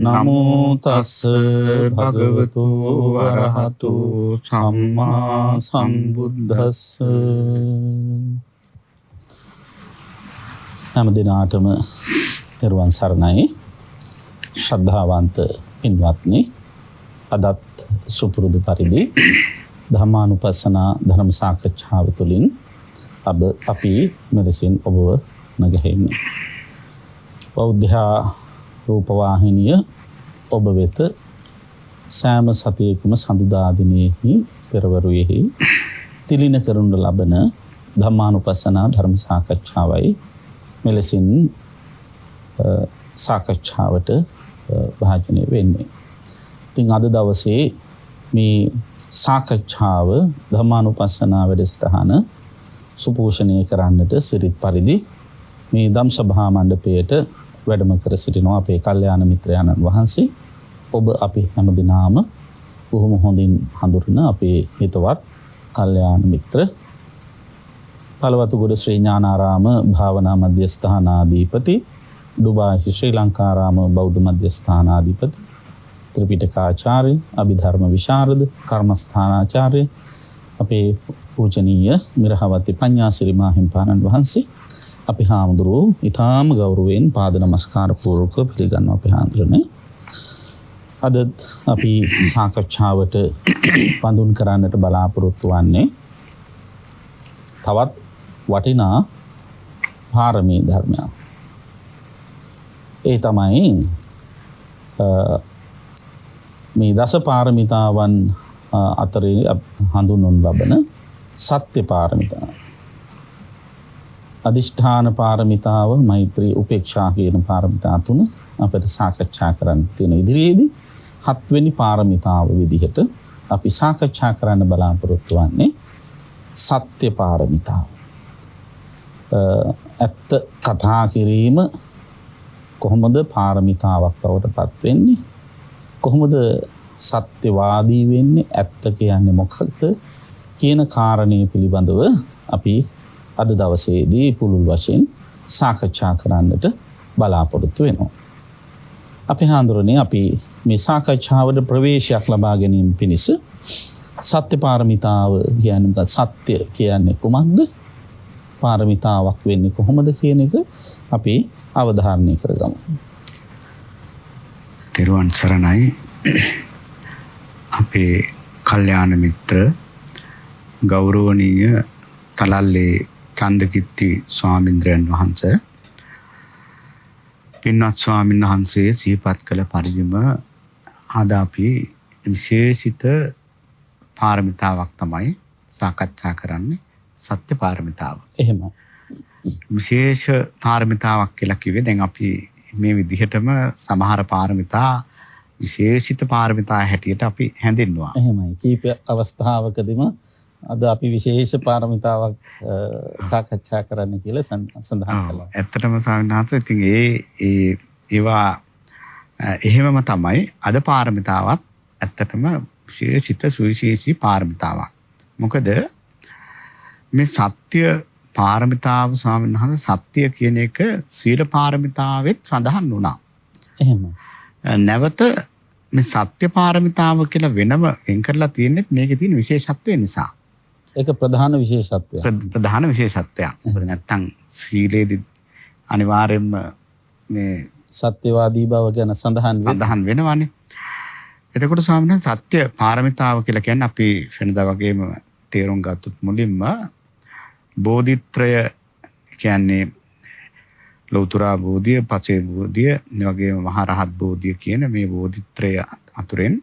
නමෝ තස් භගවතු වරහතු සම්මා සම්බුද්දස්ස. හැම දිනාටම පෙරවන් සරණයි. ශ්‍රද්ධාවන්ත පින්වත්නි අදත් සුපුරුදු පරිදි ධර්මානුපස්සනා ධර්ම සාකච්ඡාව තුළින් අබ අපි මෙලෙසින් ඔබව නැගෙන්නේ බෞද්ධ රූපවාහිනිය ඔබ වෙත සෑම සතියකම සඳුදා දිනෙහි පෙරවරුවේහි තිලින කරනු ලබන ධම්මානුපස්සනා ධර්ම සාකච්ඡාවයි මෙලෙසින් සාකච්ඡාවට භාජනය වෙන්නේ. ඉතින් අද දවසේ මේ සාකච්ඡාව ධම්මානුපස්සනා වැඩසටහන සුපෝෂණය කරන්නට සිරිත් පරිදි මේ ධම් සභා මණ්ඩපයේට වැඩම කර සිටිනවා අපේ කල්යාණ මිත්‍රයන්න් වහන්සේ. ඔබ අපි හැමදිනාම බොහොම හොඳින් හඳුරන අපේ හිතවත් කල්යාණ මිත්‍ර පළවතුගොඩ ශ්‍රී ඥානාරාම භාවනා මධ්‍යස්ථානාධිපති ඩුබායි ශ්‍රී ලංකාරාම බෞද්ධ මධ්‍යස්ථානාධිපති ත්‍රිපිටකාචාර්ය අභිධර්ම විශාරද කර්මස්ථානාචාර්ය අපේ පූජනීය මිරහවති පඤ්ඤාසිරි මාහිම්පාණන් වහන්සේ අපි හාමුදුරුවෝ ඊටාම ගෞරවයෙන් පාද නමස්කාර පූර්වක පිළිගන්නවා අපි හාමුදුරනේ. අද අපි සාකච්ඡාවට පඳුන් කරන්නට බලාපොරොත්තු වෙන්නේ තවත් වටිනා පාරමී ධර්මයක්. ඒ තමයි මේ දස පාරමිතාවන් අතරේ හඳුන්වනු ලබන සත්‍ය පාරමිතාව. අදිෂ්ඨාන පාරමිතාව මෛත්‍රී උපේක්ෂා කියන පාරමිතා තුන අපිට සාකච්ඡා කරන්න තියෙන ඉදිරියේදී හත්වෙනි පාරමිතාව විදිහට අපි සාකච්ඡා කරන්න බලාපොරොත්තු වෙන්නේ සත්‍ය පාරමිතාව. ඇත්ත කතා කිරීම කොහොමද පාරමිතාවක් බවට පත් වෙන්නේ? කොහොමද සත්‍යවාදී වෙන්නේ? ඇත්ත කියන්නේ මොකක්ද? කියන කාරණේ පිළිබඳව අපි අද දවසේදී පුළුල් වශයෙන් සාකච්ඡා කරන්නට බලාපොරොත්තු වෙනවා. අපි හඳුරන්නේ අපි මේ සාකච්ඡාවට ප්‍රවේශයක් ලබා ගැනීම පිණිස සත්‍ය පාරමිතාව කියන්නේ සත්‍ය කියන්නේ කුමක්ද? පාරමිතාවක් වෙන්නේ කොහොමද කියන එක අපි අවධාරණය කරගමු. තෙරුවන් සරණයි අපේ කල්යාණ මිත්‍ර ගෞරවනීය තලල්ලේ චන්දකිත්ති ස්වාමින්ද්‍රයන් වහන්සේ පින්වත් ස්වාමීන් වහන්සේ සිහිපත් කළ පරිදිම අද අපි විශේෂිත පාරමිතාවක් තමයි සාකච්ඡා කරන්නේ සත්‍ය පාරමිතාව. එහෙමයි. විශේෂ පාරමිතාවක් කියලා කිව්වේ දැන් අපි මේ විදිහටම සමහර පාරමිතා විශේෂිත පාරමිතා හැටියට අපි හැඳින්වුවා. එහෙමයි. කීප අවස්ථාවකදීම අද අපි විශේෂ පාරමිතාවක් සාකච්ඡා කරන්න කියලා සඳහන් කළා. ඇත්තටම සාවිනාස ඉතින් ඒ ඒ ඒවා එහෙමම තමයි අද පාරමිතාවත් ඇත්තටම විශේෂිත සුවිශේෂී පාරමිතාවක්. මොකද මේ සත්‍ය පාරමිතාව ස්වාමීන් වහන්සේ සත්‍ය කියන එක සීල පාරමිතාවෙත් සඳහන් වුණා. එහෙම. නැවත මේ සත්‍ය පාරමිතාව කියලා වෙනම වෙන් කරලා තියෙන්නේ මේකේ තියෙන විශේෂත්වය නිසා. ඒක ප්‍රධාන විශේෂත්වයක්. ප්‍රධාන විශේෂත්වයක්. මොකද නැත්තම් සීලේදී අනිවාර්යයෙන්ම මේ සත්‍යවාදී බව ගැන සඳහන් සඳහන් වෙනවානේ. එතකොට ස්වාමීන් සත්‍ය පාරමිතාව කියලා කියන්නේ අපි වෙනදා වගේම තේරුම් ගත්තොත් මුලින්ම බෝධිත්‍රය කියන්නේ ලෞතර බෝධිය, පචේ බෝධිය, ඒ වගේම මහා රහත් බෝධිය කියන මේ බෝධිත්‍රය අතුරෙන්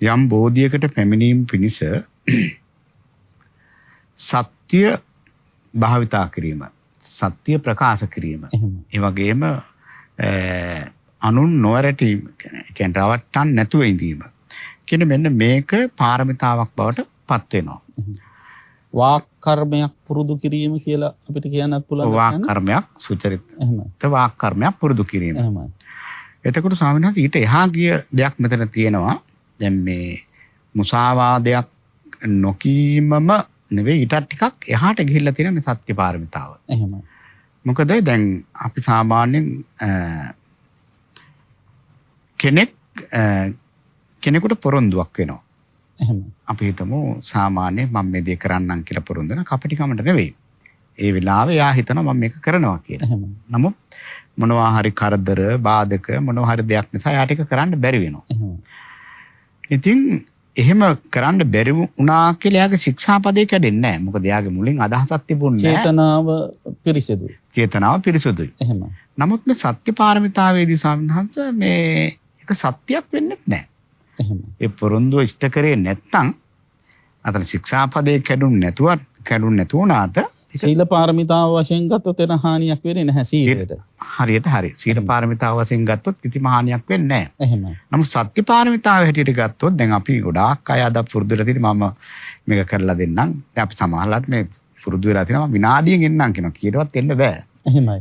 යම් බෝධියකට පැමිණීම පිණිස සත්‍ය භාවිතා කිරීම සත්‍ය ප්‍රකාශ කිරීම ඒ වගේම අනුන් නොරැටීම කියන්නේ රවට්ටන්න නැතුව ඉඳීම කියන මෙන්න මේක පාරමිතාවක් බවට පත් වෙනවා වාක් කර්මයක් පුරුදු කිරීම කියලා අපිට කියන්නත් පුළුවන්. වාක් කර්මයක් සුචරිත එහෙමයි. වාක් කර්මයක් පුරුදු කිරීම. එහෙමයි. එතකොට ස්වාමීන් වහන්සේ ඊට එහා ගිය දෙයක් මෙතන තියෙනවා. දැන් මේ මුසාවාදයක් නොකීමම නෙවෙයි ඊටත් ටිකක් එහාට ගිහිල්ලා තියෙන මේ සත්‍ය පාරමිතාව. එහෙමයි. මොකද දැන් අපි සාමාන්‍යයෙන් කෙනෙක් කෙනෙකුට පොරොන්දුවක් වෙනවා. එහෙමයි. අපි හිතමු සාමාන්‍ය මම මේ දේ කරන්නම් කියලා පොරොන්දු වෙන කපටිකමට නෙවෙයි. ඒ වෙලාවේ යා හිතනවා මම මේක කරනවා කියලා. එහෙමයි. නමුත් මොනවා හරි කරදර, බාධක මොනවා හරි දෙයක් නිසා යාට ඒක කරන්න බැරි වෙනවා. ඉතින් එහෙම කරන්න බැරි වුණා කියලා එයාගේ ශික්ෂාපදේ කැඩෙන්නේ නැහැ. මොකද එයාගේ මුලින් අදහසක් තිබුණේ නැහැ. චේතනාව පිරිසිදුයි. චේතනාව පිරිසුදුයි. එහෙමයි. නමුත් මේ සත්‍ය පාරමිතාවේදී සම්හංශ මේ ඒක සත්‍යයක් වෙන්නේ නැහැ. එහෙමයි. ඒ පොරොන්දුව ඉෂ්ට කරේ නැත්නම් අතන ශික්ෂාපදේ කැඩුන් නැතුව කැඩුන් නැතුව උනාට සීල පාරමිතාව වශයෙන් ගත්තොත් එන හානියක් වෙන්නේ නැහැ සීලයට. හරියට හරි. සීල පාරමිතාව වශයෙන් ගත්තොත් කිසිම හානියක් වෙන්නේ නැහැ. එහෙමයි. නමුත් සත්‍ය පාරමිතාව හැටියට ගත්තොත් දැන් අපි ගොඩාක් අය අද පුරුදු වෙලා තියෙන මම මේක කරලා දෙන්නම්. දැන් අපි සමහරලාට මේ පුරුදු වෙලා තියෙනවා විනාඩියෙන් එන්නම් කියනවා. කීයටවත් එන්න බෑ. එහෙමයි.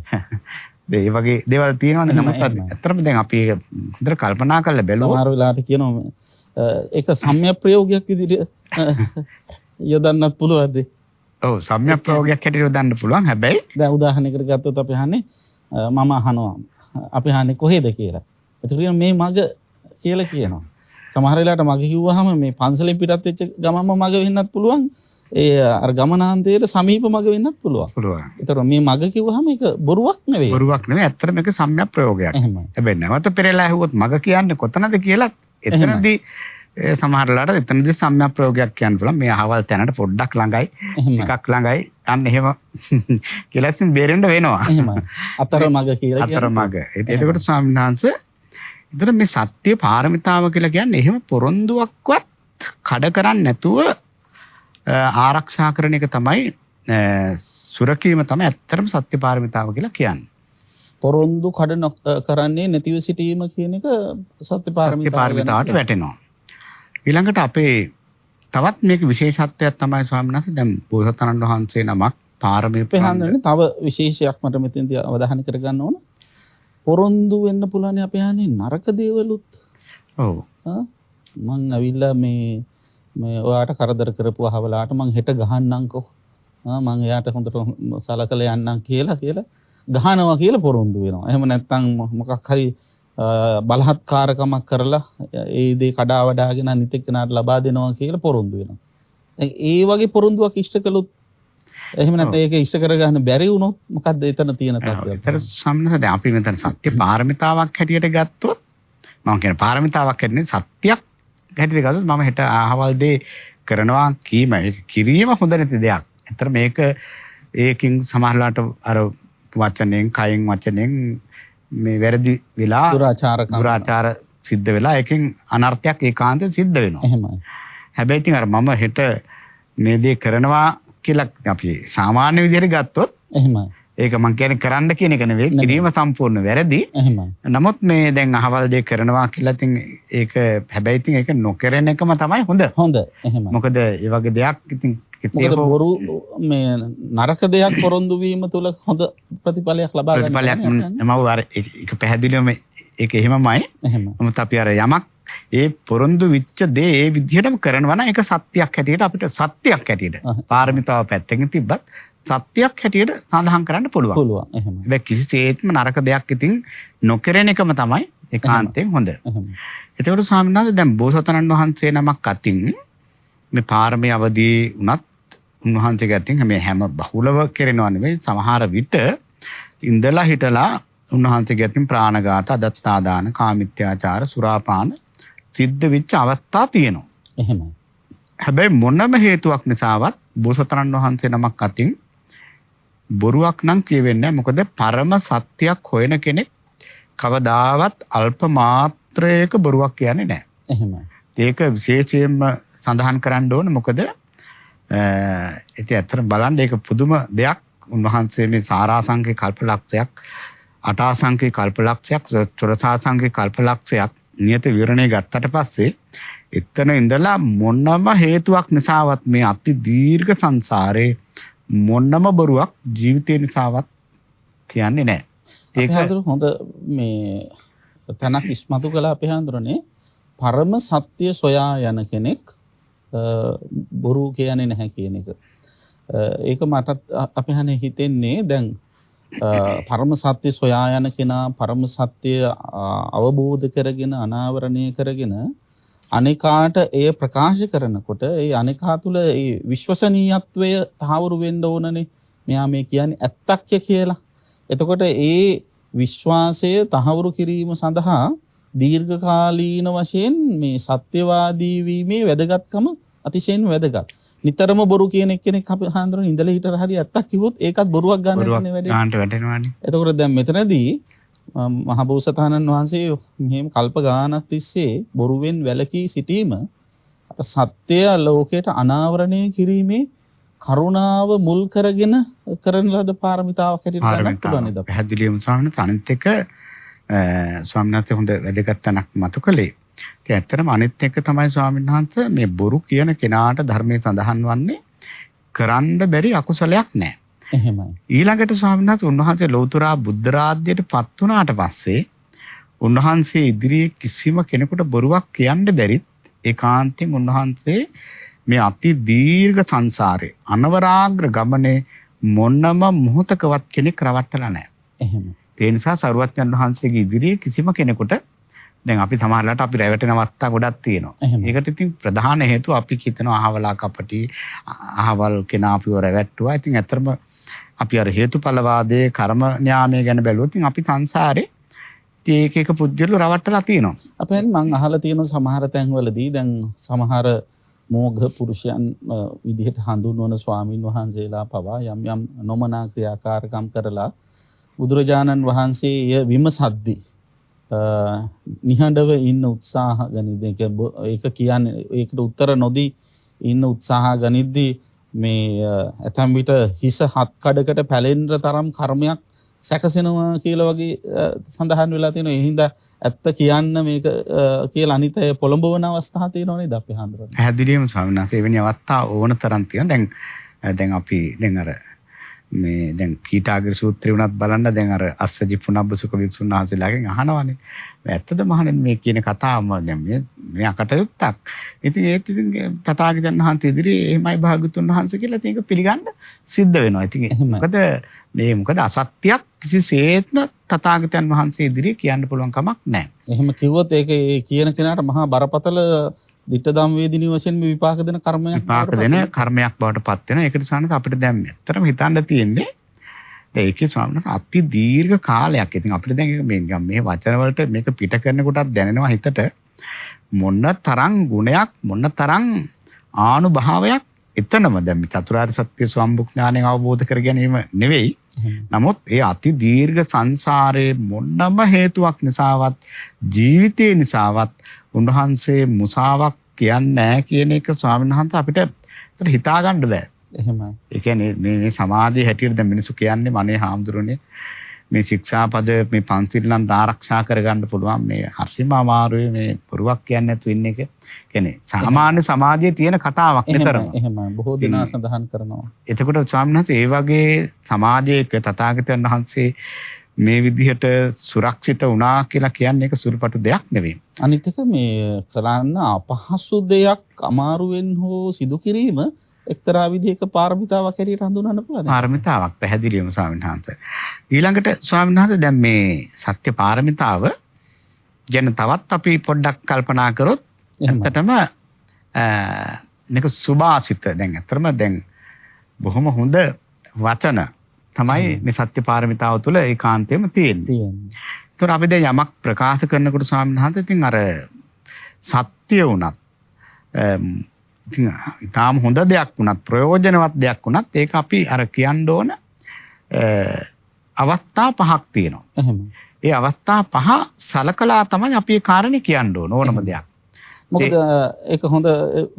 ඒ වගේ දේවල් තියෙනවානේ. නමුත්. ඇත්තටම දැන් අපි ඒක හොඳට කල්පනා කරලා බැලුවොත් සමහර වෙලාවට කියනවා ඒක සම්‍යක් ප්‍රයෝගයක් විදිහට යොදන්නත් පුළුවන්ද? ඔව් සම්‍යක් ප්‍රයෝගයක් හැටියට යොදන්න පුළුවන්. හැබැයි දැන් උදාහරණයකට ගත්තොත් අපි අහන්නේ මම අහනවා අපි අහන්නේ කොහෙද කියලා. ඒතකොට මේ මග කියලා කියනවා. සමහර වෙලාවට මග කිව්වහම මේ පන්සලෙන් පිටත් වෙච්ච ගමන්ම මග වෙන්නත් පුළුවන්. ඒ අර ගමනාන්තයේ සමීප මග වෙන්නත් පුළුවන්. පුළුවන්. ඒතර මේ මග කිව්වහම ඒක බොරුවක් නෙවෙයි. බොරුවක් නෙවෙයි ඇත්තටම මේක සම්‍යක් ප්‍රයෝගයක්. හැබැයි නැවත පෙරලා ඇහුවොත් මග කියන්නේ කොතනද කියලා එතනදී ඒ සමහර වෙලාවට එතනදී සම්‍යක් ප්‍රයෝගයක් කියන්න පුළුවන්. මේ අහවල් තැනට පොඩ්ඩක් ළඟයි. ටිකක් ළඟයි. අන්න එහෙම කියලා ඉතින් බේරෙන්න වෙනවා. එහෙමයි. අතර මග කියලා කියන්නේ. මග. ඒ- එතකොට ස්වාමීන් වහන්සේ එතන මේ සත්‍ය පාරමිතාව කියලා කියන්නේ එහෙම පොරොන්දුවක්වත් කඩ කරන්නේ නැතුව ආරක්ෂා කරන එක තමයි සුරකීම තමයි ඇත්තටම සත්‍ය පාරමිතාව කියලා කියන්නේ. පොරොන්දු කඩ කරන්නේ නැතිව සිටීම කියන එක සත්‍ය සත්‍ය පාරමිතාව පාරමිතාවට වැටෙනවා. ඊළඟට අපේ තවත් මේක විශේෂත්වයක් තමයි ස්වාමීන් වහන්සේ දැන් බෝසතාණන් වහන්සේ නමක් පාරමී හන්දනේ තව විශේෂයක් මට මෙතෙන්දී අවධානය කරගන්න ඕන. පොරොන්දු වෙන්න පුළුවන් අපේ හන්නේ නරක දේවලුත්. ඔව්. මං ඇවිල්ලා මේ මේ ඔයාට කරදර කරපු අහවලාට මං හෙට ගහන්නම්කෝ. මං එයාට හොඳට සලකලා යන්නම් කියලා කියලා ගහනවා කියලා පොරොන්දු වෙනවා. එහෙම නැත්නම් මොකක් හරි බලහත්කාරකමක් කරලා ඒ දේ කඩා වඩාගෙන අනිත් එක්කනට ලබා දෙනවා කියලා පොරොන්දු වෙනවා. ඒ වගේ පොරොන්දුවක් ඉෂ්ට කළොත් එහෙම නැත්නම් ඒක ඉෂ්ට කරගන්න බැරි වුණොත් මොකද්ද එතන තියෙන තත්ත්වය? ඒතර සම්මත දැන් අපි මෙතන සත්‍ය පාරමිතාවක් හැටියට ගත්තොත් මම කියන පාරමිතාවක් හැටියට සත්‍යයක් හැටියට ගත්තොත් මම හෙට අහවල් දේ කරනවා කීම කිරීම හොඳ නැති දෙයක්. ඒතර මේක ඒකින් සමහරලාට අර වචනෙන් කයෙන් වචනෙන් මේ වැරදි වෙලා දුරාචාරකම්. දුරාචාර සිද්ධ වෙලා ඒකෙන් අනර්ථයක් ඒකාන්තයෙන් සිද්ධ වෙනවා. එහෙමයි. හැබැයි ඉතින් අර මම හෙට මේ දේ කරනවා කියලා අපි සාමාන්‍ය විදිහට ගත්තොත් එහෙමයි. ඒක මං කියන්නේ කරන්න කියන එක නෙවෙයි. කිරීම සම්පූර්ණ වැරදි. එහෙමයි. නමුත් මේ දැන් අහවල් දේ කරනවා කියලා ඉතින් ඒක හැබැයි ඉතින් ඒක නොකරන එකම තමයි හොඳ. හොඳ. එහෙමයි. මොකද ඒ වගේ දෙයක් ඉතින් මොකද බොරු මේ නරක දෙයක් පොරොන්දු වීම තුල හොඳ ප්‍රතිඵලයක් ලබා ගන්න ප්‍රතිඵලයක් මම අර ඒක- පැහැදිලිවම ඒක එහෙමමයි. එහෙම. නමුත් අපි අර යමක් ඒ පොරොන්දු විච්ච දේ ඒ විදිහටම කරනවා නම් ඒක සත්‍යයක් හැටියට අපිට සත්‍යයක් හැටියට. පාරමිතාව පැත්තකින් තිබ්බත් සත්‍යයක් හැටියට සඳහන් කරන්න පුළුවන්. පුළුවන්. එහෙම. හැබැයි කිසිසේත්ම නරක දෙයක් ඉතින් නොකරන එකම තමයි ඒකාන්තයෙන් හොඳ. එතකොට ස්වාමීන් වහන්සේ දැන් බෝසතාණන් වහන්සේ නමක් අතින් මේ පාරමී අවදී වුණත් උන්වහන්සේගේ අතින් මේ හැම බහුලව කරනවා නෙවෙයි සමහර විට ඉඳලා හිටලා උන්වහන්සේගේ අතින් ප්‍රාණඝාත, අදත්තාදාන, කාමිත්‍යාචාර, සුරාපාන සිද්ධ වෙච්ච අවස්ථා තියෙනවා. එහෙමයි. හැබැයි මොනම හේතුවක් නිසාවත් බෝසතාණන් වහන්සේ නමක් අතින් බොරුවක් නම් කියවෙන්නේ. මොකද පරම සත්‍යයක් හොයන කෙනෙක් කවදාවත් අල්ප මාත්‍රයක බොරුවක් කියන්නේ නැහැ. එහෙමයි. ඒක විශේෂයෙන්ම සඳහන් කරන්න ඕන මොකද අ ඉතින් ඇත්තට බලන්න ඒක පුදුම දෙයක් උන්වහන්සේ මේ සාරාංශික කල්පලක්ෂයක් අටාසංඛ්‍ය කල්පලක්ෂයක් චොරසාසංඛ්‍ය කල්පලක්ෂයක් නියත විවරණය ගත්තට පස්සේ එතන ඉඳලා මොනම හේතුවක් නිසාවත් මේ අති දීර්ඝ සංසාරේ මොනම බොරුවක් ජීවිතේ නිසාවත් කියන්නේ නැහැ. ඒක හොඳ මේ තැනක් ඉස්මතු කළා අපේ හඳුරන්නේ පරම සත්‍ය සොයා යන කෙනෙක් බොරු කියන්නේ නැහැ කියන එක. ඒක මට අපි හනේ හිතෙන්නේ දැන් පරම සත්‍ය සොයා යන කෙනා පරම සත්‍ය අවබෝධ කරගෙන අනාවරණය කරගෙන අනිකාට එය ප්‍රකාශ කරනකොට ඒ අනිකා තුල ඒ විශ්වසනීයත්වය තහවුරු වෙන්න ඕනනේ. මෙයා මේ කියන්නේ ඇත්තක්ය කියලා. එතකොට ඒ විශ්වාසය තහවුරු කිරීම සඳහා දීර්ඝකාලීන වශයෙන් මේ සත්‍යවාදී වීමේ වැදගත්කම අතිශයින් වැදගත්. නිතරම බොරු කියන එක්කෙනෙක් අපි හාන්දරන ඉඳලා හිටර හරි ඇත්තක් කිව්වොත් ඒකත් බොරුවක් ගන්න වෙන්නේ වැඩේ. ගන්නට වැටෙනවානේ. එතකොට දැන් මෙතනදී මහබෝසතාණන් වහන්සේ මෙහෙම කල්ප ගානක් තිස්සේ බොරුවෙන් වැළකී සිටීම සත්‍ය ලෝකයට අනාවරණය කිරීමේ කරුණාව මුල් කරගෙන කරන ලද පාරමිතාවක් හැටියට ගන්න පුළුවන් නේද? පැහැදිලිවම වහන්සේ අනිත් එක ස්වාමීන් හොඳ වැදගත් තැනක් මතු කළේ. ඉතින් ඇත්තටම අනිත් එක තමයි ස්වාමීන් වහන්සේ මේ බොරු කියන කෙනාට ධර්මයේ සඳහන් වන්නේ කරන්න බැරි අකුසලයක් නැහැ. එහෙමයි. ඊළඟට ස්වාමීන් වහන්සේ උන්වහන්සේ ලෞතර බුද්ධ රාජ්‍යයට පත් වුණාට පස්සේ උන්වහන්සේ ඉදිරියේ කිසිම කෙනෙකුට බොරුවක් කියන්න බැරිත් ඒකාන්තයෙන් උන්වහන්සේ මේ අති දීර්ඝ සංසාරේ අනවරාග්‍ර ගමනේ මොනම මොහතකවත් කෙනෙක් රවට්ටලා නැහැ. එහෙම. ඒ නිසා සරුවත්යන් වහන්සේගේ ඉදිරියේ කිසිම කෙනෙකුට දැන් අපි සමහරලාට අපි රැවටෙන අවස්ථා ගොඩක් තියෙනවා. ඒකට ඉතින් ප්‍රධාන හේතුව අපි හිතනවා අහවලා කපටි අහවල් කෙනා අපිව රැවට්ටුවා. ඉතින් ඇත්තටම අපි අර හේතුඵලවාදයේ කර්ම න්යාමය ගැන බැලුවොත් අපි සංසාරේ ඒක එක පුජ්‍යලු රවට්ටලා තියෙනවා. අපෙන් මම අහලා තියෙන සමහර තැන්වලදී දැන් සමහර මෝඝ පුරුෂයන් විදිහට හඳුන්වන ස්වාමින් වහන්සේලා පවා යම් යම් නොමනා ක්‍රියාකාරකම් කරලා බුදුරජාණන් වහන්සේ එය විමසද්දී නිහඬව ඉන්න උත්සාහ ගනිද්දී ඒක කියන්නේ ඒකට උත්තර නොදී ඉන්න උත්සාහ ගනිද්දී මේ ඇතම් විට හිස හත් කඩකට පැලෙන්න තරම් කර්මයක් සැකසෙනවා කියලා වගේ සඳහන් වෙලා තියෙනවා. ඒ හින්දා ඇත්ත කියන්න මේක කියලා අනිත් අය පොළඹවන අවස්ථා තියෙනව නේද අපි හඳුරන්නේ. පැහැදිලිවම ස්වාමීන් වහන්සේ එවැනි අවස්ථා ඕන තරම් තියෙනවා. දැන් දැන් අපි දැන් අර මේ දැන් කීටාගිරි සූත්‍රය උනත් බලන්න දැන් අර අස්සජි පුනබ්බසුක වික්ෂුන් වහන්සේලාගෙන් අහනවානේ. ඇත්තද මහණෙනි මේ කියන කතාවම දැන් මේ මේ අකටයුත්තක්. ඉතින් ඒත් ඉතින් තථාගතයන් වහන්සේ ඉදිරියේ එහෙමයි භාගතුන් වහන්සේ කියලා ඉතින් ඒක පිළිගන්න සිද්ධ වෙනවා. ඉතින් මොකද මේ මොකද අසත්‍යයක් කිසිසේත්ම තථාගතයන් වහන්සේ ඉදිරියේ කියන්න පුළුවන් කමක් නැහැ. එහෙම කිව්වොත් ඒක කියන කෙනාට මහා බරපතල ditta ධම් වේදිනී වශයෙන් මේ විපාක දෙන කර්මයක් විපාක දෙන කර්මයක් බවට පත් වෙනවා. ඒකට සානක අපිට දැන් ඇත්තටම හිතන්න තියෙන්නේ ඒකේ ස්වාමීන් අති දීර්ඝ කාලයක්. ඉතින් අපිට දැන් මේ මේ වචන වලට මේක පිට කරනකොටත් දැනෙනවා හිතට මොන තරම් ගුණයක් මොන තරම් ආනුභාවයක් එතනම දැන් මේ චතුරාර්ය සත්‍ය සම්බුඥාණයෙන් අවබෝධ කර ගැනීම නෙවෙයි. නමුත් ඒ අති දීර්ඝ සංසාරේ මොනම හේතුවක් නිසාවත් ජීවිතේ නිසාවත් උන්වහන්සේ මුසාවක් කියන්නේ නැහැ කියන එක ස්වාමීන් වහන්සේ අපිට හිතා ගන්න බෑ. එහෙමයි. ඒ කියන්නේ මේ මේ සමාජයේ හැටියට දැන් මිනිස්සු කියන්නේ මනේ හාමුදුරනේ මේ ශික්ෂාපද මේ පන්සිල්ලන් ආරක්ෂා කරගන්න පුළුවන් මේ හරිම අමාරුයි මේ පුරුවක් කියන්නේ නැතු ඉන්න එක. කියන්නේ සාමාන්‍ය සමාජයේ තියෙන කතාවක් නිතරම. එහෙමයි. බොහෝ දෙනා සඳහන් කරනවා. එතකොට ස්වාමීන් ඒ වගේ සමාජයක තථාගතයන් වහන්සේ මේ විදිහට සුරක්ෂිත වුණා කියලා කියන්නේ ඒක සුළුපටු දෙයක් නෙවෙයි. අනිත් එක මේ කරන්න අපහසු දෙයක් අමාරුවෙන් හෝ සිදු කිරීම එක්තරා විදිහක පාරමිතාවක් හැටියට හඳුන්වන්න පුළුවන්. පාරමිතාවක් පැහැදිලිවම ස්වාමීන් වහන්සේ. ඊළඟට ස්වාමීන් වහන්සේ දැන් මේ සත්‍ය පාරමිතාව ගැන තවත් අපි පොඩ්ඩක් කල්පනා කරොත් ඇත්තටම මේක සුභාසිත දැන් ඇත්තටම දැන් බොහොම හොඳ වචන තමයි මේ සත්‍ය පාරමිතාව තුළ ඒකාන්තයෙන්ම තියෙන්නේ. ඒතර අපි දැන් යමක් ප්‍රකාශ කරනකොට ස්වාමීන් වහන්සේ ඉතින් අර සත්‍ය වුණත් ඉතින් ඊටාම හොඳ දෙයක් වුණත් ප්‍රයෝජනවත් දෙයක් වුණත් ඒක අපි අර කියන්න ඕන අවස්ථා පහක් තියෙනවා. ඒ අවස්ථා පහ සලකලා තමයි අපි ඒ කාරණේ කියන්න ඕන ඕනම දෙයක්. මොකද ඒක හොඳ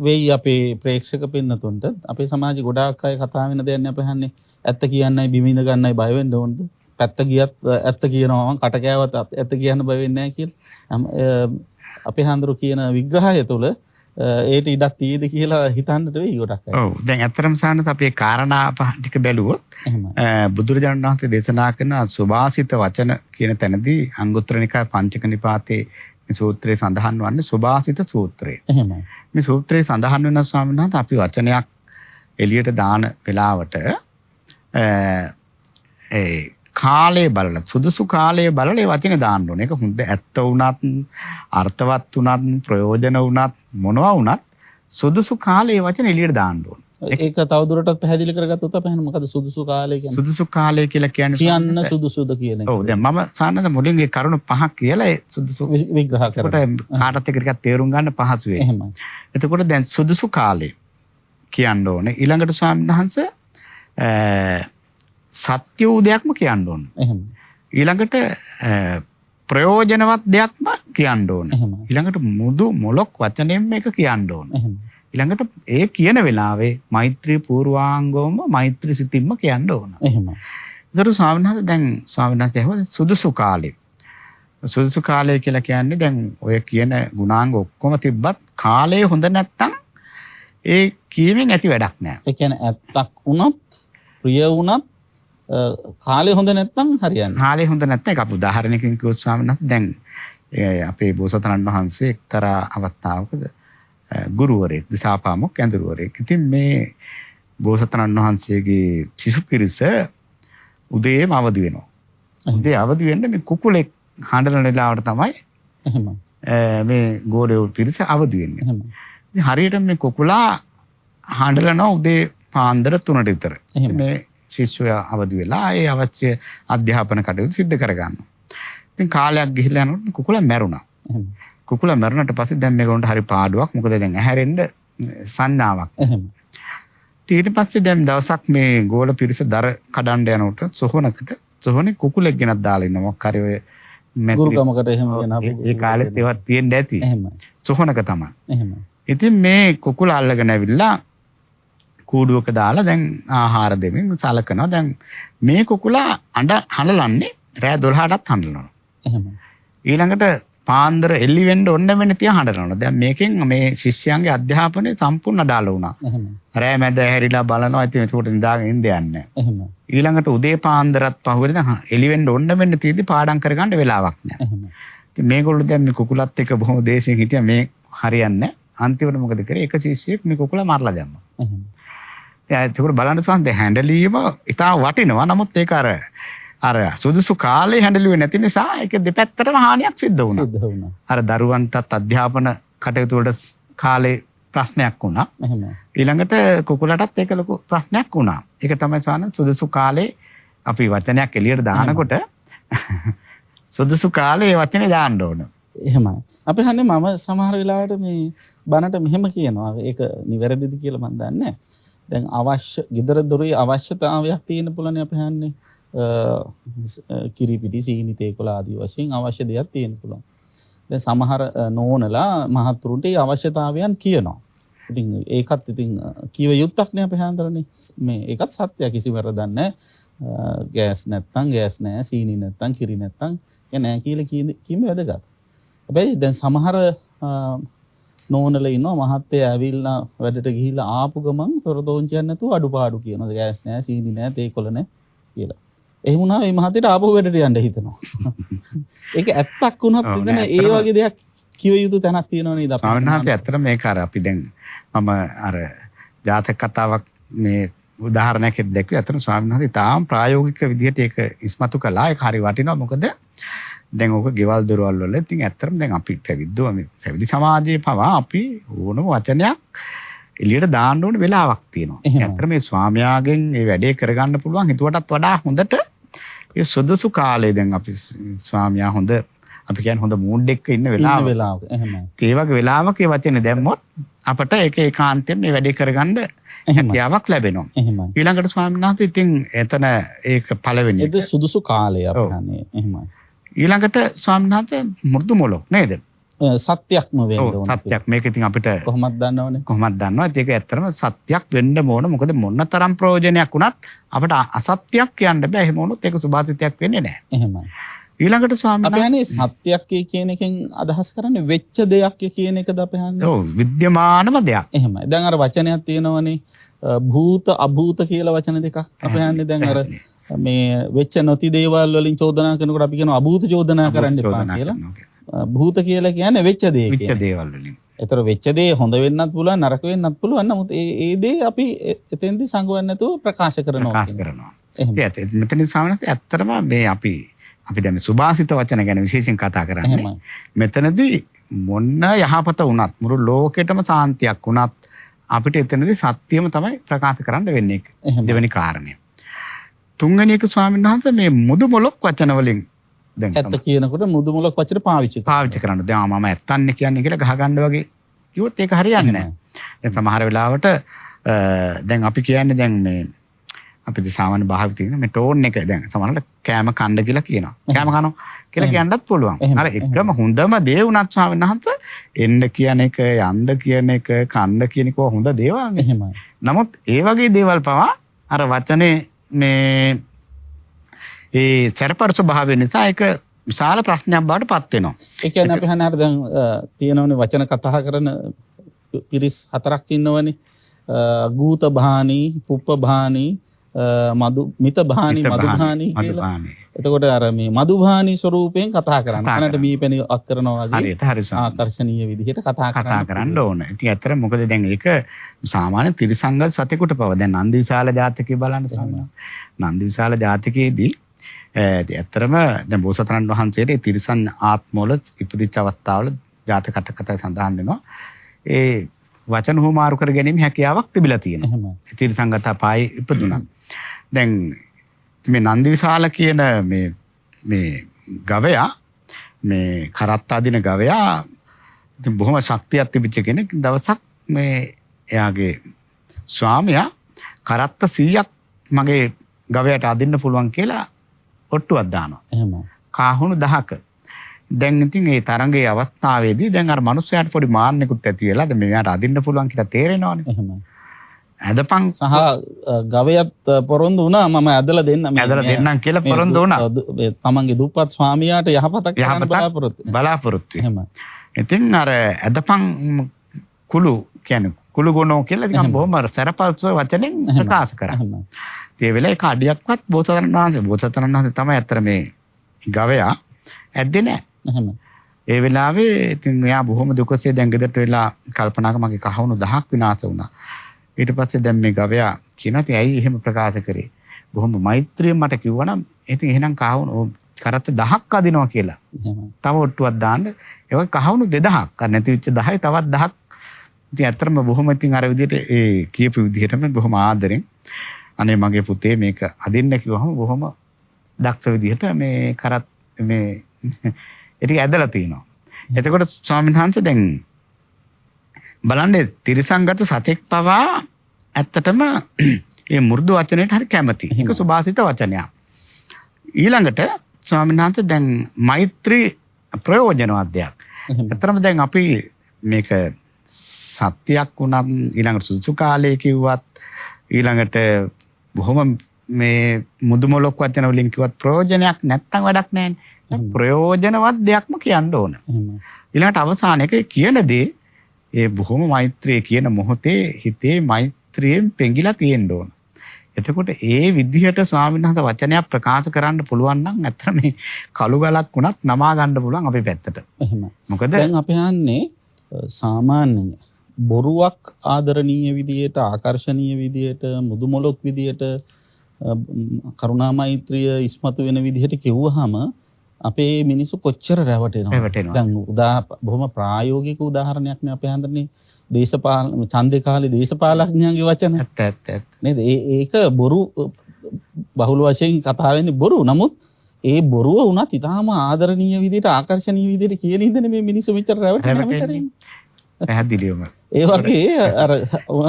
වෙයි අපේ ප්‍රේක්ෂක පින්නතුන්ට අපේ සමාජේ ගොඩාක් අය කතා වෙන දෙයක් නේ අපි අහන්නේ ඇත්ත කියන්නයි බිමිඳ ගන්නයි බය වෙන්න ඕනද? පැත්ත ගියත් ඇත්ත කියනවා මම කට කෑවත් ඇත්ත කියන්න බය වෙන්නේ නැහැ කියලා. අපේ හඳුරු කියන විග්‍රහය තුළ ඒට ඉඩක් තියෙද කියලා හිතන්නට වෙයි ගොඩක් අය. ඔව් දැන් ඇත්තටම සානත් අපි ඒ කාරණා පහ ටික බැලුවොත්. බුදුරජාණන් වහන්සේ දේශනා කරන සුභාසිත වචන කියන තැනදී අංගුත්තර නිකාය පංචක නිපාතේ මේ සූත්‍රයේ සඳහන් වන්නේ සුභාසිත සූත්‍රය. එහෙමයි. මේ සූත්‍රයේ සඳහන් වෙන ස්වාමීන් වහන්සේ අපි වචනයක් එළියට දාන වෙලාවට ඒ කාලය බලලා සුදුසු කාලය බලලා ඒ වචනේ දාන්න ඕනේ. ඒක හොඳ ඇත්ත වුණත් අර්ථවත් වුණත් ප්‍රයෝජන වුණත් මොනවා වුණත් සුදුසු කාලේ වචන එළියට දාන්න ඕනේ. ඒක තවදුරටත් පැහැදිලි කරගත්තොත් අපහන මොකද සුදුසු කාලය කියන්නේ? සුදුසු කාලය කියලා කියන්නේ කියන්න සුදුසුද කියන එක. ඔව් දැන් මම සාන්නද මුලින් ඒ කරුණු පහක් කියලා ඒ සුදුසු විග්‍රහ කරලා කාටත් එක ටිකක් තේරුම් ගන්න පහසු වෙයි. එහෙමයි. එතකොට දැන් සුදුසු කාලය කියන්න ඕනේ. ඊළඟට ස්වාමීන් වහන්සේ සත්‍ය වූ දෙයක්ම කියන්න ඕනේ. එහෙමයි. ඊළඟට ප්‍රයෝජනවත් දෙයක්ම කියන්න ඕනේ. ඊළඟට මුදු මොලොක් වචනෙන් මේක කියන්න ඕනේ. ඊළඟට ඒ කියන වෙලාවේ මෛත්‍රී පූර්වාංගවම මෛත්‍රී සිතින්ම කියන්න ඕන. එහෙමයි. ඒතර ස්වාමීන් දැන් ස්වාමීන් වහන්සේ සුදුසු කාලේ. සුදුසු කාලය කියලා කියන්නේ දැන් ඔය කියන ගුණාංග ඔක්කොම තිබ්බත් කාලය හොඳ නැත්තම් ඒ කීමෙන් ඇති වැඩක් නෑ. ඒ කියන්නේ ඇත්තක් වුණත් ප්‍රිය වුණත් කාලේ හොඳ නැත්නම් හරියන්නේ. කාලේ හොඳ නැත්නම් ඒක අපි උදාහරණයකින් කිව්වොත් ස්වාමීන් වහන්සේ දැන් අපේ බෝසතාණන් වහන්සේ එක්තරා අවස්ථාවකද ගුරුවරයෙක් දිසාපාමොක් ඇඳුරුවරයෙක්. ඉතින් මේ බෝසතාණන් වහන්සේගේ සිසු පිරිස උදේම අවදි වෙනවා. උදේ අවදි වෙන්න මේ කුකුලෙක් හඬන වෙලාවට තමයි එහෙම. මේ ගෝලයේ පිරිස අවදි වෙන්නේ. එහෙම. හරියට මේ කුකුලා හඬනවා උදේ පාන්දර 3ට විතර. මේ ශිෂ්‍යයා අවදි වෙලා ඒ අවශ්‍ය අධ්‍යාපන කටයුතු සිදු කරගන්නවා. ඉතින් කාලයක් ගිහිල්ලා යනකොට කුකුලා මැරුණා. කුකුලා මැරුණට පස්සේ දැන් මේගොල්ලන්ට හරි පාඩුවක්. මොකද දැන් ඇහැරෙන්න සංඥාවක්. ඊට පස්සේ දැන් දවසක් මේ ගෝල පිරිස දර කඩන්න යනකොට සොහනකට සොහනේ කුකුලෙක් ගෙනත් දාලා ඉන්නවා. මොකක් හරි ඔය ගුරුකමකට එහෙම වෙනවා. ඒ කාලෙත් ඒවත් තියෙන්න ඇති. එහෙම. සොහනක තමයි. එහෙම. ඉතින් මේ කුකුල අල්ලගෙන ඇවිල්ලා කූඩුවක දාලා දැන් ආහාර දෙමින් සලකනවා. දැන් මේ කුකුලා අඬ හඬලන්නේ රෑ 12ටත් හඬලනවා. එහෙම. ඊළඟට පාන්දර එල්ලි වෙන්න ඕන වෙන තියා හඬනවා. දැන් මේකෙන් මේ ශිෂ්‍යයන්ගේ අධ්‍යාපනය සම්පූර්ණ අඩාල වුණා. එහෙම. රෑ මැද හැරිලා බලනවා. ඉතින් ඒකට නිදාගෙන ඉන්න යන්නේ එහෙම. ඊළඟට උදේ පාන්දරත් පහුවෙන එලි වෙන්න ඕන වෙන්න තියෙදි පාඩම් කරගන්න වෙලාවක් නැහැ. එහෙම. ඉතින් මේගොල්ලෝ දැන් මේ කුකුලත් එක්ක බොහොම දේශයෙන් හිටියා මේ හරියන්නේ නැහැ. අන්තිමට මොකද කරේ? එක ශිෂ්‍යයෙක් මේ කුකුලා මරලා දැම්මා. එහෙම. ඒක බලන්න සම්ද හැන්ඩලීම ඉතා වටිනවා. නමුත් ඒක අර අර සුදුසු කාලේ හැන්ඩලුවේ නැති නිසා ඒක දෙපැත්තටම හානියක් සිද්ධ වුණා. සිද්ධ වුණා. අර දරුවන්ටත් අධ්‍යාපන කටයුතු වලට කාලේ ප්‍රශ්නයක් වුණා. එහෙම. ඊළඟට කුකුලටත් ඒක ලොකු ප්‍රශ්නයක් වුණා. ඒක තමයි සාන සුදුසු කාලේ අපි වචනයක් එළියට දානකොට සුදුසු කාලේ වචනේ දාන්න ඕන. එහෙමයි. අපි හන්නේ මම සමහර වෙලාවට මේ බනට මෙහෙම කියනවා. ඒක නිවැරදිද කියලා මම දන්නේ නැහැ. දැන් අවශ්‍ය gedara දොරේ අවශ්‍යතාවයක් තියෙන පුළනේ අපි හන්නේ කිරි පිටි සීනි තේකොළ ආදී වශයෙන් අවශ්‍ය දෙයක් තියෙන පුළුවන්. දැන් සමහර නෝනලා මහතුරුන්ට ඒ අවශ්‍යතාවයන් කියනවා. ඉතින් ඒකත් ඉතින් කිව යුත්තක් නේ අපි හඳුරන්නේ. මේ ඒකත් සත්‍ය කිසි වැරදක් නැහැ. ගෑස් නැත්තම් ගෑස් නැහැ, සීනි නැත්තම් කිරි නැත්තම් ඒ නැහැ කියලා කීම වැදගත්. හැබැයි දැන් සමහර නෝනල ඉන්නවා මහත්තයා ඇවිල්ලා වැඩට ගිහිල්ලා ආපු ගමන් තොරතෝංචියක් නැතුව අඩුපාඩු කියනවා. ගෑස් නැහැ, සීනි නැහැ, තේකොළ නැහැ කියලා. එහෙම වුණා මේ මහත්තයට ආපහු වැඩට යන්න හිතෙනවා. ඒක ඇත්තක් වුණත් ඉතින් ඒ වගේ දෙයක් කිව යුතු තැනක් තියෙනවා නේද අපිට. ස්වාමීන් වහන්සේ ඇත්තට මේක අර අපි දැන් මම අර ජාතක කතාවක් මේ උදාහරණයක් දැක්වේ. අතන ස්වාමීන් වහන්සේ තාම ප්‍රායෝගික විදිහට ඒක ඉස්මතු කළා. ඒක හරි වටිනවා. මොකද දැන් ඕක ගෙවල් දොරවල් වල ඉතින් ඇත්තටම දැන් අපි පැවිද්දෝ මේ පැවිදි සමාජයේ පවා අපි ඕනම වචනයක් එළියට දාන්න ඕන වෙලාවක් තියෙනවා. ඇත්තට මේ ස්වාමියාගෙන් මේ වැඩේ කරගන්න පුළුවන් හිතුවටත් වඩා හොඳට ඒ සුදුසු කාලේ දැන් අපි ස්වාමියා හොඳ අපි කියන්නේ හොඳ මූඩ් එකක ඉන්න වෙලාව. වෙලාවක එහෙමයි. ඒ වගේ වෙලාවක ඒ වචනේ දැම්මොත් අපට ඒක ඒකාන්තයෙන් මේ වැඩේ කරගන්න හැකියාවක් ලැබෙනවා. එහෙමයි. ඊළඟට ස්වාමීන් වහන්සේ ඉතින් එතන ඒක පළවෙනි ඒක සුදුසු කාලය අපහනේ. එහෙමයි. ඊළඟට ස්වාමීන් වහන්සේ මෘදු මොලොක් නේද? සත්‍යක්ම වෙන්න ඕන. සත්‍යක් මේක ඉතින් අපිට කොහොමද දන්නවනේ? කොහොමද දන්නවද? ඒක ඇත්තටම සත්‍යක් වෙන්න ඕන. මොකද මොන තරම් ප්‍රයෝජනයක් වුණත් අපිට අසත්‍යක් කියන්න බෑ. එහෙම වුණොත් ඒක සුභාසිතයක් වෙන්නේ නැහැ. එහෙමයි. ඊළඟට ස්වාමීන් අපි වහන්සේ හන්නේ සත්‍යයක් කියන එකෙන් අදහස් කරන්නේ වෙච්ච දෙයක් කියන එකද අපි හන්නේ. ඔව් විද්‍යමානම දෙයක්. එහෙමයි. දැන් අර වචනයක් තියෙනවනේ භූත අභූත කියලා වචන දෙකක්. අපි හන්නේ දැන් අර මේ වෙච්ච නොති දේවල් වලින් චෝදනා කරනකොට අපි කියනවා අභූත චෝදනා කරන්න එපා කියලා. භූත කියලා කියන්නේ වෙච්ච දේ විච්ච කියන්නේ. දේවල් වලින්. ඒතර වෙච්ච දේ හොඳ වෙන්නත් පුළුවන් නරක වෙන්නත් පුළුවන්. නමුත් ඒ ඒ දේ අපි එතෙන්දී සංගවන්නේ නැතුව ප්‍රකාශ කරනවා. ප්‍රකාශ. කරනවා. එහෙම. මෙතන ස්වාමීන් වහන්සේ ඇත්තටම මේ අපි අපි දැන් සුභාසිත වචන ගැන විශේෂයෙන් කතා කරන්නේ. මෙතනදී මොන්න යහපත වුණත් මුළු ලෝකෙටම සාන්තියක් වුණත් අපිට එතනදී සත්‍යම තමයි ප්‍රකාශ කරන්න වෙන්නේ. දෙවෙනි කාරණය. තුන්වෙනි එක ස්වාමීන් වහන්සේ මේ මුදු මොලොක් වචන වලින් දැන් ඇත්ත කියනකොට මුදුමුලක් වචන පාවිච්චි කරනවා. පාවිච්චි කරන්න. දැන් මම ඇත්තන්නේ කියන්නේ කියලා ගහගන්න වගේ කිව්වොත් ඒක හරියන්නේ නැහැ. දැන් සමහර වෙලාවට දැන් අපි කියන්නේ දැන් මේ අපි සාමාන්‍ය භාවිත තියෙන මේ ටෝන් එක දැන් සමහරවිට කෑම කණ්ඩ කියලා කියනවා. කෑම කනවා කියලා. කියන්නත් පුළුවන්. අර එකම හොඳම දේ වුණත් ස්වාමීන් වහන්සේ එන්න කියන එක, යන්න කියන එක, කන්න කියන එක හොඳ දේවල්. එහෙමයි. නමුත් ඒ වගේ දේවල් පවා අර වචනේ මේ ඒ සැරපර ස්වභාවය නිසා ඒක විශාල ප්‍රශ්නයක් බවට පත් වෙනවා. ඒ කියන්නේ අපි හන්නේ අර දැන් තියෙනවනේ වචන කතා කරන පිරිස් හතරක් ඉන්නවනේ. ගූත භානි, පුප්ප භානි, මදු මිත භානි, මදු භානි කියලා. මදුභානි. එතකොට අර මේ මදු භානි ස්වරූපයෙන් කතා කරන්න. කනට. මීපැණි අත් කරනවා වගේ හරියට හරි. ආකර්ශනීය විදිහට කතා කරන්න. කතා කරන්න ඕන. ඉතින් ඇත්තට මොකද දැන් ඒක සාමාන්‍ය ත්‍රිසංගත සතෙකුට පව. දැන් නන්දිවිශාල ජාතකයේ බලන්න වහන්සේ. නන්දිවිශාල ජාතකයේදී ඈ ඇත්තටම දැන් බෝසතාණන් වහන්සේට තිරිසන් ආත්මවල ඉපදිච්ච අවස්ථාවල ජාතක කතා සඳහන් වෙනවා. ඒ වචන හුමාරු කර ගැනීම හැකියාවක් තිබිලා තියෙනවා. තිරිසංගත අපායේ ඉපදුණා. දැන් මේ නන්දිවිශාල කියන මේ මේ ගවයා මේ කරත්තා දින ගවයා ඉතින් බොහොම ශක්තියක් තිබිච්ච කෙනෙක් දවසක් මේ එයාගේ ස්වාමියා කරත්ත 100ක් මගේ ගවයාට අදින්න පුළුවන් කියලා ඔට්ටුවක් දානවා. එහෙමයි. කාහුණු 10ක. දැන් ඉතින් ඒ තරඟයේ අවස්ථාවේදී දැන් අර මිනිස්සයාට පොඩි මාන්නෙකුත් ඇති වෙලා දැන් මෙයාට අදින්න පුළුවන් කියලා තේරෙනවනේ. එහෙමයි. ඇදපන් සහ ගවයත් පොරොන්දු වුණා මම ඇදලා දෙන්න මේ- ඇදලා දෙන්නම් කියලා පොරොන්දු වුණා. තමන්ගේ දුප්පත් ස්වාමියාට යහපතක් කරන්න බලාපොරොත්තු. බලාපොරොත්තු වෙනවා. ඉතින් අර ඇදපන් කුළු කියන්නේ කුළු ගොනෝ කියලා නිකන් එහෙම. බොහොම සරපල්ස වචනෙන්. ප්‍රකාශ කරා. ඒ වෙලාවේ එක අඩියක්වත් බෝසතාණන් වහන්සේ බෝසතාණන් වහන්සේ තමයි අතර මේ ගවයා ඇද්දේ නැහැ. එහෙමයි. ඒ වෙලාවේ ඉතින් එයා බොහොම දුකසේ දැන් ගෙදරට වෙලා කල්පනා කරා මගේ කහවණු 10ක් විනාශ වුණා. ඊට පස්සේ දැන් මේ ගවයා කියනවා ඉතින් ඇයි එහෙම ප්‍රකාශ කරේ? බොහොම මෛත්‍රියෙන් මට කිව්වනම් ඉතින් එහෙනම් කහවණු කරත්ත 10ක් අදිනවා කියලා. තව ඔට්ටුවක් දාන්න. ඒ වගේ කහවණු 2000ක්. අර නැති වෙච්ච 10යි තවත් 10ක්. ඉතින් ඇත්තටම බොහොම ඉතින් අර විදිහට ඒ කියපු විදිහටම බොහොම ආදරෙන් අනේ මගේ පුතේ මේක අදින්න කිව්වහම බොහොම දක්ෂ විදිහට මේ කරත් මේ ඒක ඇදලා තිනවා. එතකොට ස්වාමීන් වහන්සේ දැන් බලන්න තිරසංගත සතෙක් පවා ඇත්තටම මේ මෘදු වචනයට හරි කැමති. ඒක. සුභාසිත වචනයක්. ඊළඟට ස්වාමීන් වහන්සේ දැන් මෛත්‍රී ප්‍රයෝජනවත් දෙයක්. ඇත්තටම දැන් අපි මේක සත්‍යයක් වුණත් ඊළඟට සුසු කාලයේ කිව්වත් ඊළඟට බොහොම මේ මුදුමලොක් වචන වලින් කිව්වත් ප්‍රයෝජනයක් නැත්තම් වැඩක් නැහැ. ප්‍රයෝජනවත් දෙයක්ම කියන්න ඕන. ඊළඟට අවසානයක කියන දේ ඒ බොහොම මෛත්‍රිය කියන මොහොතේ හිතේ මෛත්‍රියෙන් පෙඟිලා තියෙන්න ඕන. එතකොට ඒ විදිහට ස්වාමීන් වහන්සේ වචනයක් ප්‍රකාශ කරන්න පුළුවන් නම් ඇත්තට මේ කළු ගලක් වුණත් නමා ගන්න පුළුවන් අපේ පැත්තට. එහෙමයි. මොකද දැන් අපි හන්නේ අ, සාමාන්‍ය බොරුවක් ආදරණීය විදියට ආකර්ශනීය විදියට මුදුමොලොක් විදියට කරුණා මෛත්‍රිය ඉස්මතු වෙන විදිහට කිව්වහම අපේ මිනිස්සු කොච්චර රැවටෙනවද රැවටෙනවා. දැන් උදා බොහොම ප්‍රායෝගික උදාහරණයක් නේ අපේ හන්දනේ දේශපාල ඡන්දේ කාලේ දේශපාලඥයන්ගේ වචන ඇත්ත ඇත්ත. නේද ඒක බොරු බහුල වශයෙන් කතා වෙන්නේ බොරු නමුත් ඒ බොරුව වුණත් ඉතාම ආදරණීය විදිහට ආකර්ශනීය විදිහට කියන ඉඳනේ මේ මිනිස්සු මෙච්චර රැවටෙන්නේ. පැහැදිලිවම ඒ වගේ අර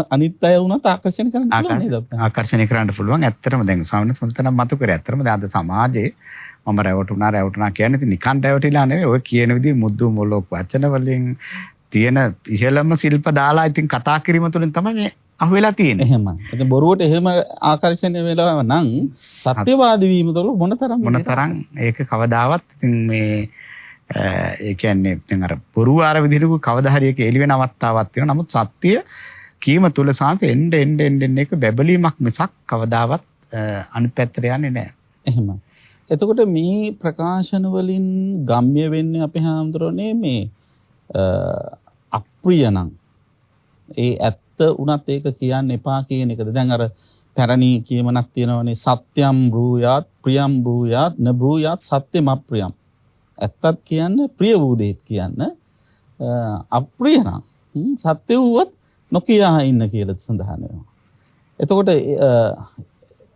අනිත් අය වුණත් ආකර්ෂණය කරන්න පුළුවන් නේද? ආකර්ෂණය කරන්න පුළුවන්. ඇත්තටම දැන් ස්වාමීන් වහන්සේ නම් මතු කරේ. ඇත්තටම දැන් අද සමාජයේ මම රැවටුණා රැවටුණා කියන්නේ ඉතින් නිකන් රැවටිලා නෙවෙයි. ඔය කියන විදිහ මුද්දු මොලොක් වචන වලින් තියෙන ඉහළම ශිල්ප දාලා ඉතින් කතා කිරීම තුළින් තමයි මේ අහුවෙලා තියෙන්නේ. එහෙමයි. ඉතින් බොරුවට එහෙම ආකර්ෂණය වෙලා නම් සත්‍යවාදී වීම තුළ මොනතරම් මොනතරම් ඒක කවදාවත් ඉතින් මේ ඒ කියන්නේ දැන් අර බොරු ආර විදිහට කවදා හරි ඒක එළි වෙන අවස්ථාවක් තියෙනවා. නමුත් සත්‍ය කීම තුල සාංශ එන්න එන්න එන්න එක බැබලීමක් මිසක් කවදාවත් අනිත් පැත්තට යන්නේ නැහැ. එහෙමයි. එතකොට මේ ප්‍රකාශන වලින් ගම්ම්‍ය වෙන්නේ අපේ හාමුදුරනේ මේ අප්‍රියනම් ඒ ඇත්ත උනත් ඒක කියන්න එපා කියන එකද? දැන් අර පැරණි කියමනක් තියෙනවනේ. සත්‍යම් බ්‍රූයාත් ප්‍රියම් බ්‍රූයාත් න බ්‍රූයාත් සත්‍යම අප්‍රියම්. ඇත්තත් කියන්න ප්‍රිය වූ දෙයක් කියන්න. අප්‍රිය නම්. සත්‍ය වුවත් නොකියා ඉන්න කියලා සඳහන් වෙනවා. එතකොට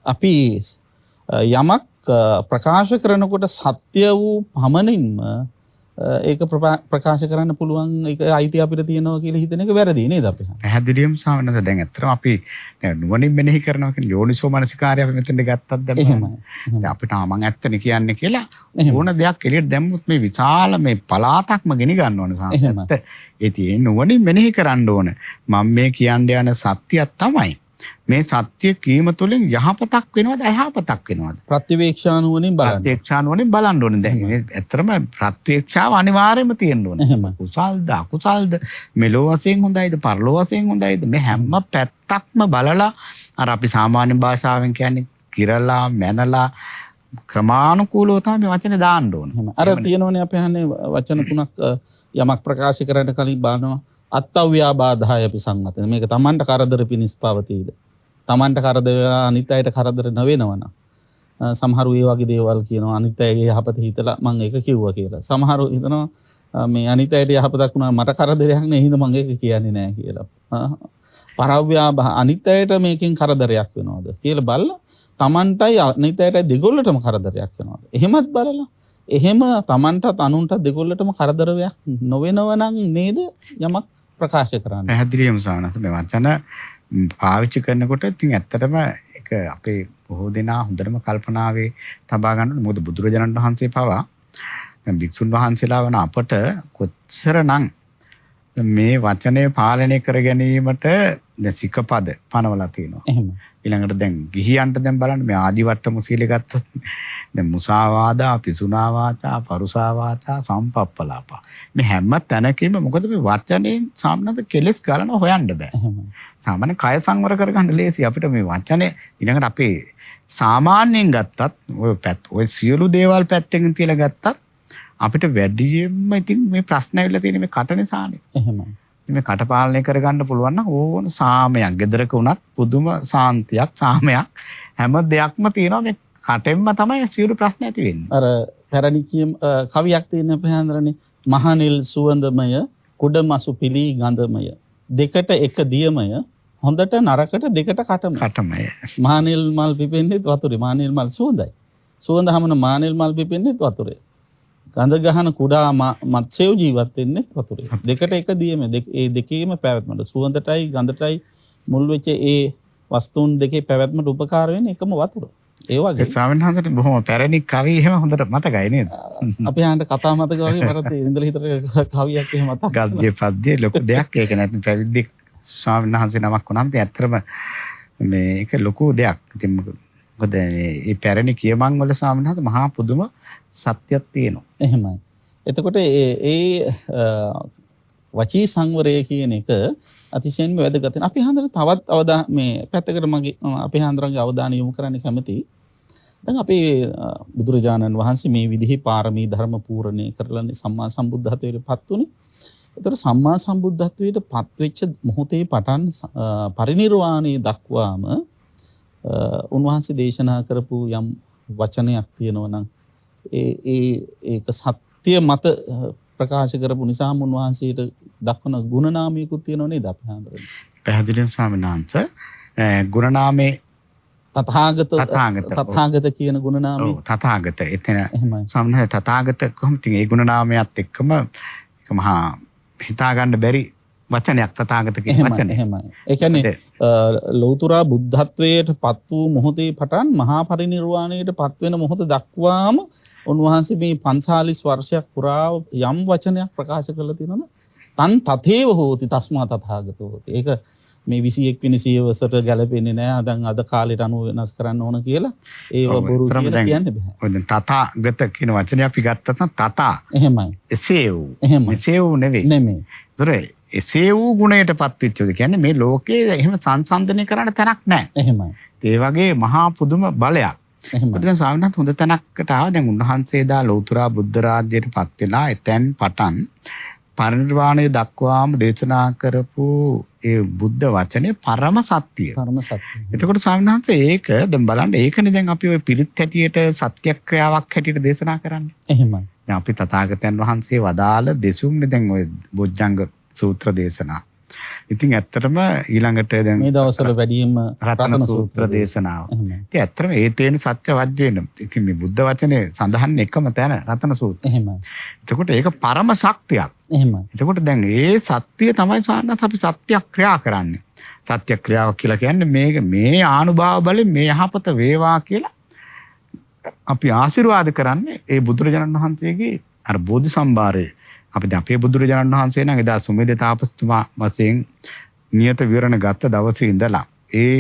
අපි යමක් ප්‍රකාශ කරනකොට සත්‍ය වූ පමණින්ම ඒක ප්‍රකාශ කරන්න පුළුවන් ඒක අයිති අපිට තියෙනවා කියලා හිතන එක වැරදි නේද අපි? පැහැදිලිවම සාමනස දැන් ඇත්තටම අපි නුවණින් මෙනෙහි කරනවා කියන්නේ යෝනිසෝ මනසිකාරය අපි මෙතෙන්ද ගත්තත් දැන් එහෙමයි. අපිට මම ඇත්තනේ කියන්නේ කියලා ඕන දෙයක් එළියට දැම්මොත් මේ විශාල මේ පලාතක්ම ගෙන ගන්න ඕන සාමනස. ඒ තියෙන නුවණින් මෙනෙහි කරන්න ඕන. මම මේ කියන්න යන සත්‍යයක් තමයි. මේ සත්‍ය කීම තුළින් යහපතක් වෙනවද අයහපතක් වෙනවද? ප්‍රතිවේක්ෂානුවණින් බලන්න. ප්‍රතිවේක්ෂානුවණින් බලන්න ඕනේ. දැන් මේ ඇත්තටම ප්‍රතිවේක්ෂාව අනිවාර්යයෙන්ම තියෙන්න ඕනේ. කුසල්ද අකුසල්ද? මෙලෝ වශයෙන් හොඳයිද? පරලෝ වශයෙන් හොඳයිද? මේ හැම පැත්තක්ම බලලා අර අපි සාමාන්‍ය භාෂාවෙන් කියන්නේ කිරලා මැනලා ක්‍රමානුකූලව තමයි මේ වචනේ දාන්න ඕනේ. අර තියෙනවනේ අපි අහන්නේ වචන තුනක් යමක් ප්‍රකාශ කරන්න කලින් බලනවා අත්තව්‍යාබාධය අපි සංවතන. මේක Tamanට කරදර පිණිස පවතීද? Tamanට කරදර අනිත් අයට කරදර නොවෙනවනම්. සමහරු ඒ වගේ දේවල් කියනවා අනිත් අයගේ යහපත හිතලා මම ඒක කිව්වා කියලා. සමහරු හිතනවා මේ අනිත් අයට යහපතක් වුණා මට කරදරයක් නෑ හින්දා මම ඒක කියන්නේ නෑ කියලා. පරව්‍යාබහ අනිත් අයට මේකෙන් කරදරයක් වෙනවද කියලා බලලා Tamanටයි අනිත් අයටයි දෙගොල්ලටම කරදරයක් වෙනවද? එහෙමත් බලලා එහෙම Tamanටත් අනුන්ටත් දෙගොල්ලටම කරදරයක් නොවෙනව නම් නේද යමක් ප්‍රකාශ කරන්න. පැහැදිලිවම සානස මේ වචන පාවිච්චි කරනකොට ඉතින් ඇත්තටම ඒක අපේ බොහෝ දෙනා හොඳටම කල්පනාවේ තබා ගන්න මොකද බුදුරජාණන් වහන්සේ පවා දැන් භික්ෂුන් වහන්සේලා වන අපට කොච්චරනම් මේ වචනය පාලනය කර ගැනීමට දැන් සිකපද පනවලා තියෙනවා. එහෙම. ඊළඟට දැන් ගිහියන්ට දැන් බලන්න මේ ආදිවට්ට මුසීලේ ගත්තොත් දැන් මුසාවාදා, පිසුනා වාචා, පරුසා වාචා, සම්පප්පලාපා. මේ හැම තැනකම මොකද මේ වචනේ සාමනද කෙලස් ගලන හොයන්න බෑ. සාමාන්‍ය කය සංවර කරගන්න ලේසි අපිට මේ වචනේ ඊළඟට අපේ සාමාන්‍යයෙන් ගත්තත් ඔය පැත් ඔය සියලු දේවල් පැත්තකින් තියලා ගත්තත් අපිට වැඩියෙන්ම ඉතින් මේ ප්‍රශ්න ඇවිල්ලා තියෙන්නේ මේ කට නිසානේ. එහෙමයි. මේ කට පාලනය කරගන්න පුළුවන් නම් ඕන සාමයක්. gedaraක උනත් පුදුම සාන්තියක්, සාමයක් හැම දෙයක්ම තියෙනවා මේ කටෙන්ම තමයි සියලු ප්‍රශ්න ඇති වෙන්නේ. අර පැරණි කියම් කවියක් තියෙන පහඳරනේ මහනිල් සුවඳමය කුඩමසු පිලි ගඳමය දෙකට එක දියමය හොඳට නරකට දෙකට කටමය. කටමය. මහනිල් මල් පිපෙන්නේ වතුරේ. මහනිල් මල් සුවඳයි. සුවඳ හැමන මහනිල් මල් පිපෙන්නේ වතුරේ. ගඳ ගහන කුඩා මත්ස්‍යව ජීවත් වෙන්නේ වතුරේ. දෙකට එක දියම ඒ දෙකේම පැවැත්මට සුවඳටයි ගඳටයි මුල් වෙච්ච ඒ වස්තුන් දෙකේ පැවැත්මට උපකාර වෙන්නේ එකම වතුර. ඒ වගේ වහන්සේට බොහොම පැරණි කවි එහෙම හොඳට මතකයි නේද? අපි ආන්ට කතා මතක වගේ මට ඉඳලා හිතට කවියක් එහෙම මතක්. ගද්‍ය පද්‍ය ලොකු දෙයක් ඒක නැත්නම් පැවිද්දෙක් ස්වාමීන් වහන්සේ නමක් වුණාම ඇත්තටම මේක ලොකු දෙයක්. ඉතින් මොකද මේ පැරණි කියමන් වල ස්වාමීන් වහන්සේ මහා පුදුම සත්‍යයක් තියෙනවා. එහෙමයි. එතකොට ඒ වචී සංවරය කියන එක අතිශයින්ම වැදගත් වෙනවා. අපි හන්දර තවත් අවදා මේ පැත්තකට මගේ අපේ හන්දරගේ අවධානය යොමු කරන්න කැමතියි. දැන් අපේ බුදුරජාණන් වහන්සේ මේ විදිහේ පාරමී ධර්ම පූර්ණේ කරලා සම්මා සම්බුද්ධත්වයට පත් උනේ. ඒතර සම්මා සම්බුද්ධත්වයට පත් වෙච්ච මොහොතේ පටන් පරිණිරවාණය දක්වාම උන්වහන්සේ දේශනා කරපු යම් වචනයක් තියෙනවා නම් ඒ ඒ ඒක සත්‍ය මත ප්‍රකාශ කරපු නිසා උන්වහන්සේට දක්වන ගුණනාමයකුත් තියෙනව නේද අපි හඳුනන්නේ. පැහැදිලිවම ස්වාමීන් වහන්සේ ගුණනාමේ තථාගත තථාගත කියන ගුණනාමය. ඔව් තථාගත. එතන ස්වාමීන් තථාගත කොහොමද ඒ ගුණනාමයත් එක්කම ඒක මහා හිතා ගන්න බැරි වචනයක් තථාගත කියන වචනේ. එහෙමයි. ඒ කියන්නේ ලෞතුරා බුද්ධත්වයට පත් වූ මොහොතේ පටන් මහා පරිනිර්වාණයට පත් වෙන මොහොත දක්වාම උන්වහන්සේ මේ 45 වර්ෂයක් පුරා යම් වචනයක් ප්‍රකාශ කරලා තියෙනවනේ තන් තතේව හෝති තස්මා තථාගතෝ හෝති. ඒක මේ 21 වෙනි සියවසට ගැලපෙන්නේ නැහැ. දැන් අද කාලෙට අනුව වෙනස් කරන්න ඕන කියලා. ඒව බොරු කියලා කියන්න බෑ. ඔය දැන් තථාගත කියන වචනේ අපි ගත්තත් නම් තථා එහෙමයි. එසේ වූ. එහෙමයි. මෙසේ වූ නෙවෙයි. නෙමෙයි. ඒතර එසේ වූ ගුණයටපත් වෙච්චෝද කියන්නේ මේ ලෝකයේ එහෙම සංසන්දනය කරන්න තැනක් නැහැ. එහෙමයි. ඒ වගේ මහා පුදුම බලයක්. එහෙමයි. ඒකෙන් ස්වාමීන් හොඳ තැනකට ආවා. දැන් උන්වහන්සේ දා ලෞතර බුද්ධ රාජ්‍යයටපත් වෙලා එතෙන් පටන් පරිනිර්වාණය දක්වාම දේශනා කරපු ඒ බුද්ධ වචනේ පරම සත්‍යය. පරම සත්‍ය. එතකොට ස්වාමීන් වහන්සේ ඒක දැන් බලන්න ඒකනේ දැන් අපි ওই පිළිත් හැටියට සත්‍යක්‍රියාවක් හැටියට දේශනා කරන්නේ. එහෙමයි. දැන් අපි තථාගතයන් වහන්සේ වදාළ දෙසුම්නේ දැන් ওই බොජ්ජංග සූත්‍ර දේශනා. ඉතින් ඇත්තටම ඊළඟට දැන් මේ දවස්වල වැඩියෙන්ම රතන සූත්‍ර දේශනාව. ඉතින් ඇත්තටම ඒ තේන සත්‍ය වජ්ජේන. ඉතින් මේ බුද්ධ වචනේ සඳහන් එකම තැන රතන සූත්‍රය. එහෙමයි. එතකොට ඒක පරම ශක්තියක්. එහෙමයි. එතකොට දැන් ඒ සත්‍ය තමයි සාන්නත් අපි සත්‍යක්‍රියා කරන්නේ. සත්‍යක්‍රියාව කියලා කියන්නේ මේක මේ ආනුභාව බලෙන් මේ යහපත වේවා කියලා අපි ආශිර්වාද කරන්නේ ඒ බුදුරජාණන් වහන්සේගේ අර බෝධි සම්භාරයේ අපි දැන් අපේ බුදුරජාණන් වහන්සේ නම් එදා සුමේද තාපස්තුමා වශයෙන් නියත විවරණ ගත්ත දවසේ ඉඳලා ඒ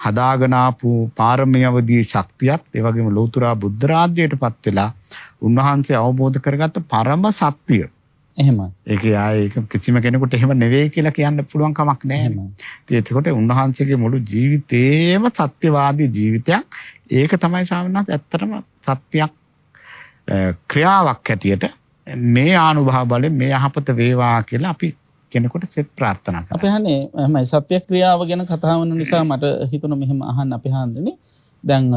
හදාගෙන ආපු පාරමී අවදී ශක්තියත් ඒ වගේම ලෞතර බුද්ධ රාජ්‍යයටපත් වෙලා උන්වහන්සේ අවබෝධ කරගත්ත පරම සත්‍ය එහෙමයි. ඒක ආයේ කිසිම කෙනෙකුට එහෙම නෙවෙයි කියලා කියන්න පුළුවන් කමක් නැහැ. එතකොට උන්වහන්සේගේ මුළු ජීවිතේම සත්‍යවාදී ජීවිතයක්. ඒක තමයි ශාවනත් ඇත්තටම සත්‍යයක් ක්‍රියාවක් හැටියට මේ ආනුභාව බලෙන් මේ යහපත වේවා කියලා අපි කෙනෙකුට සෙත් ප්‍රාර්ථනා අපි කරනවා. අහන්නේ එහෙමයි සත්‍යක්‍රියාව ගැන කතා වෙන නිසා මට හිතුණා මෙහෙම අහන්න අපි හාන්දනේ. දැන්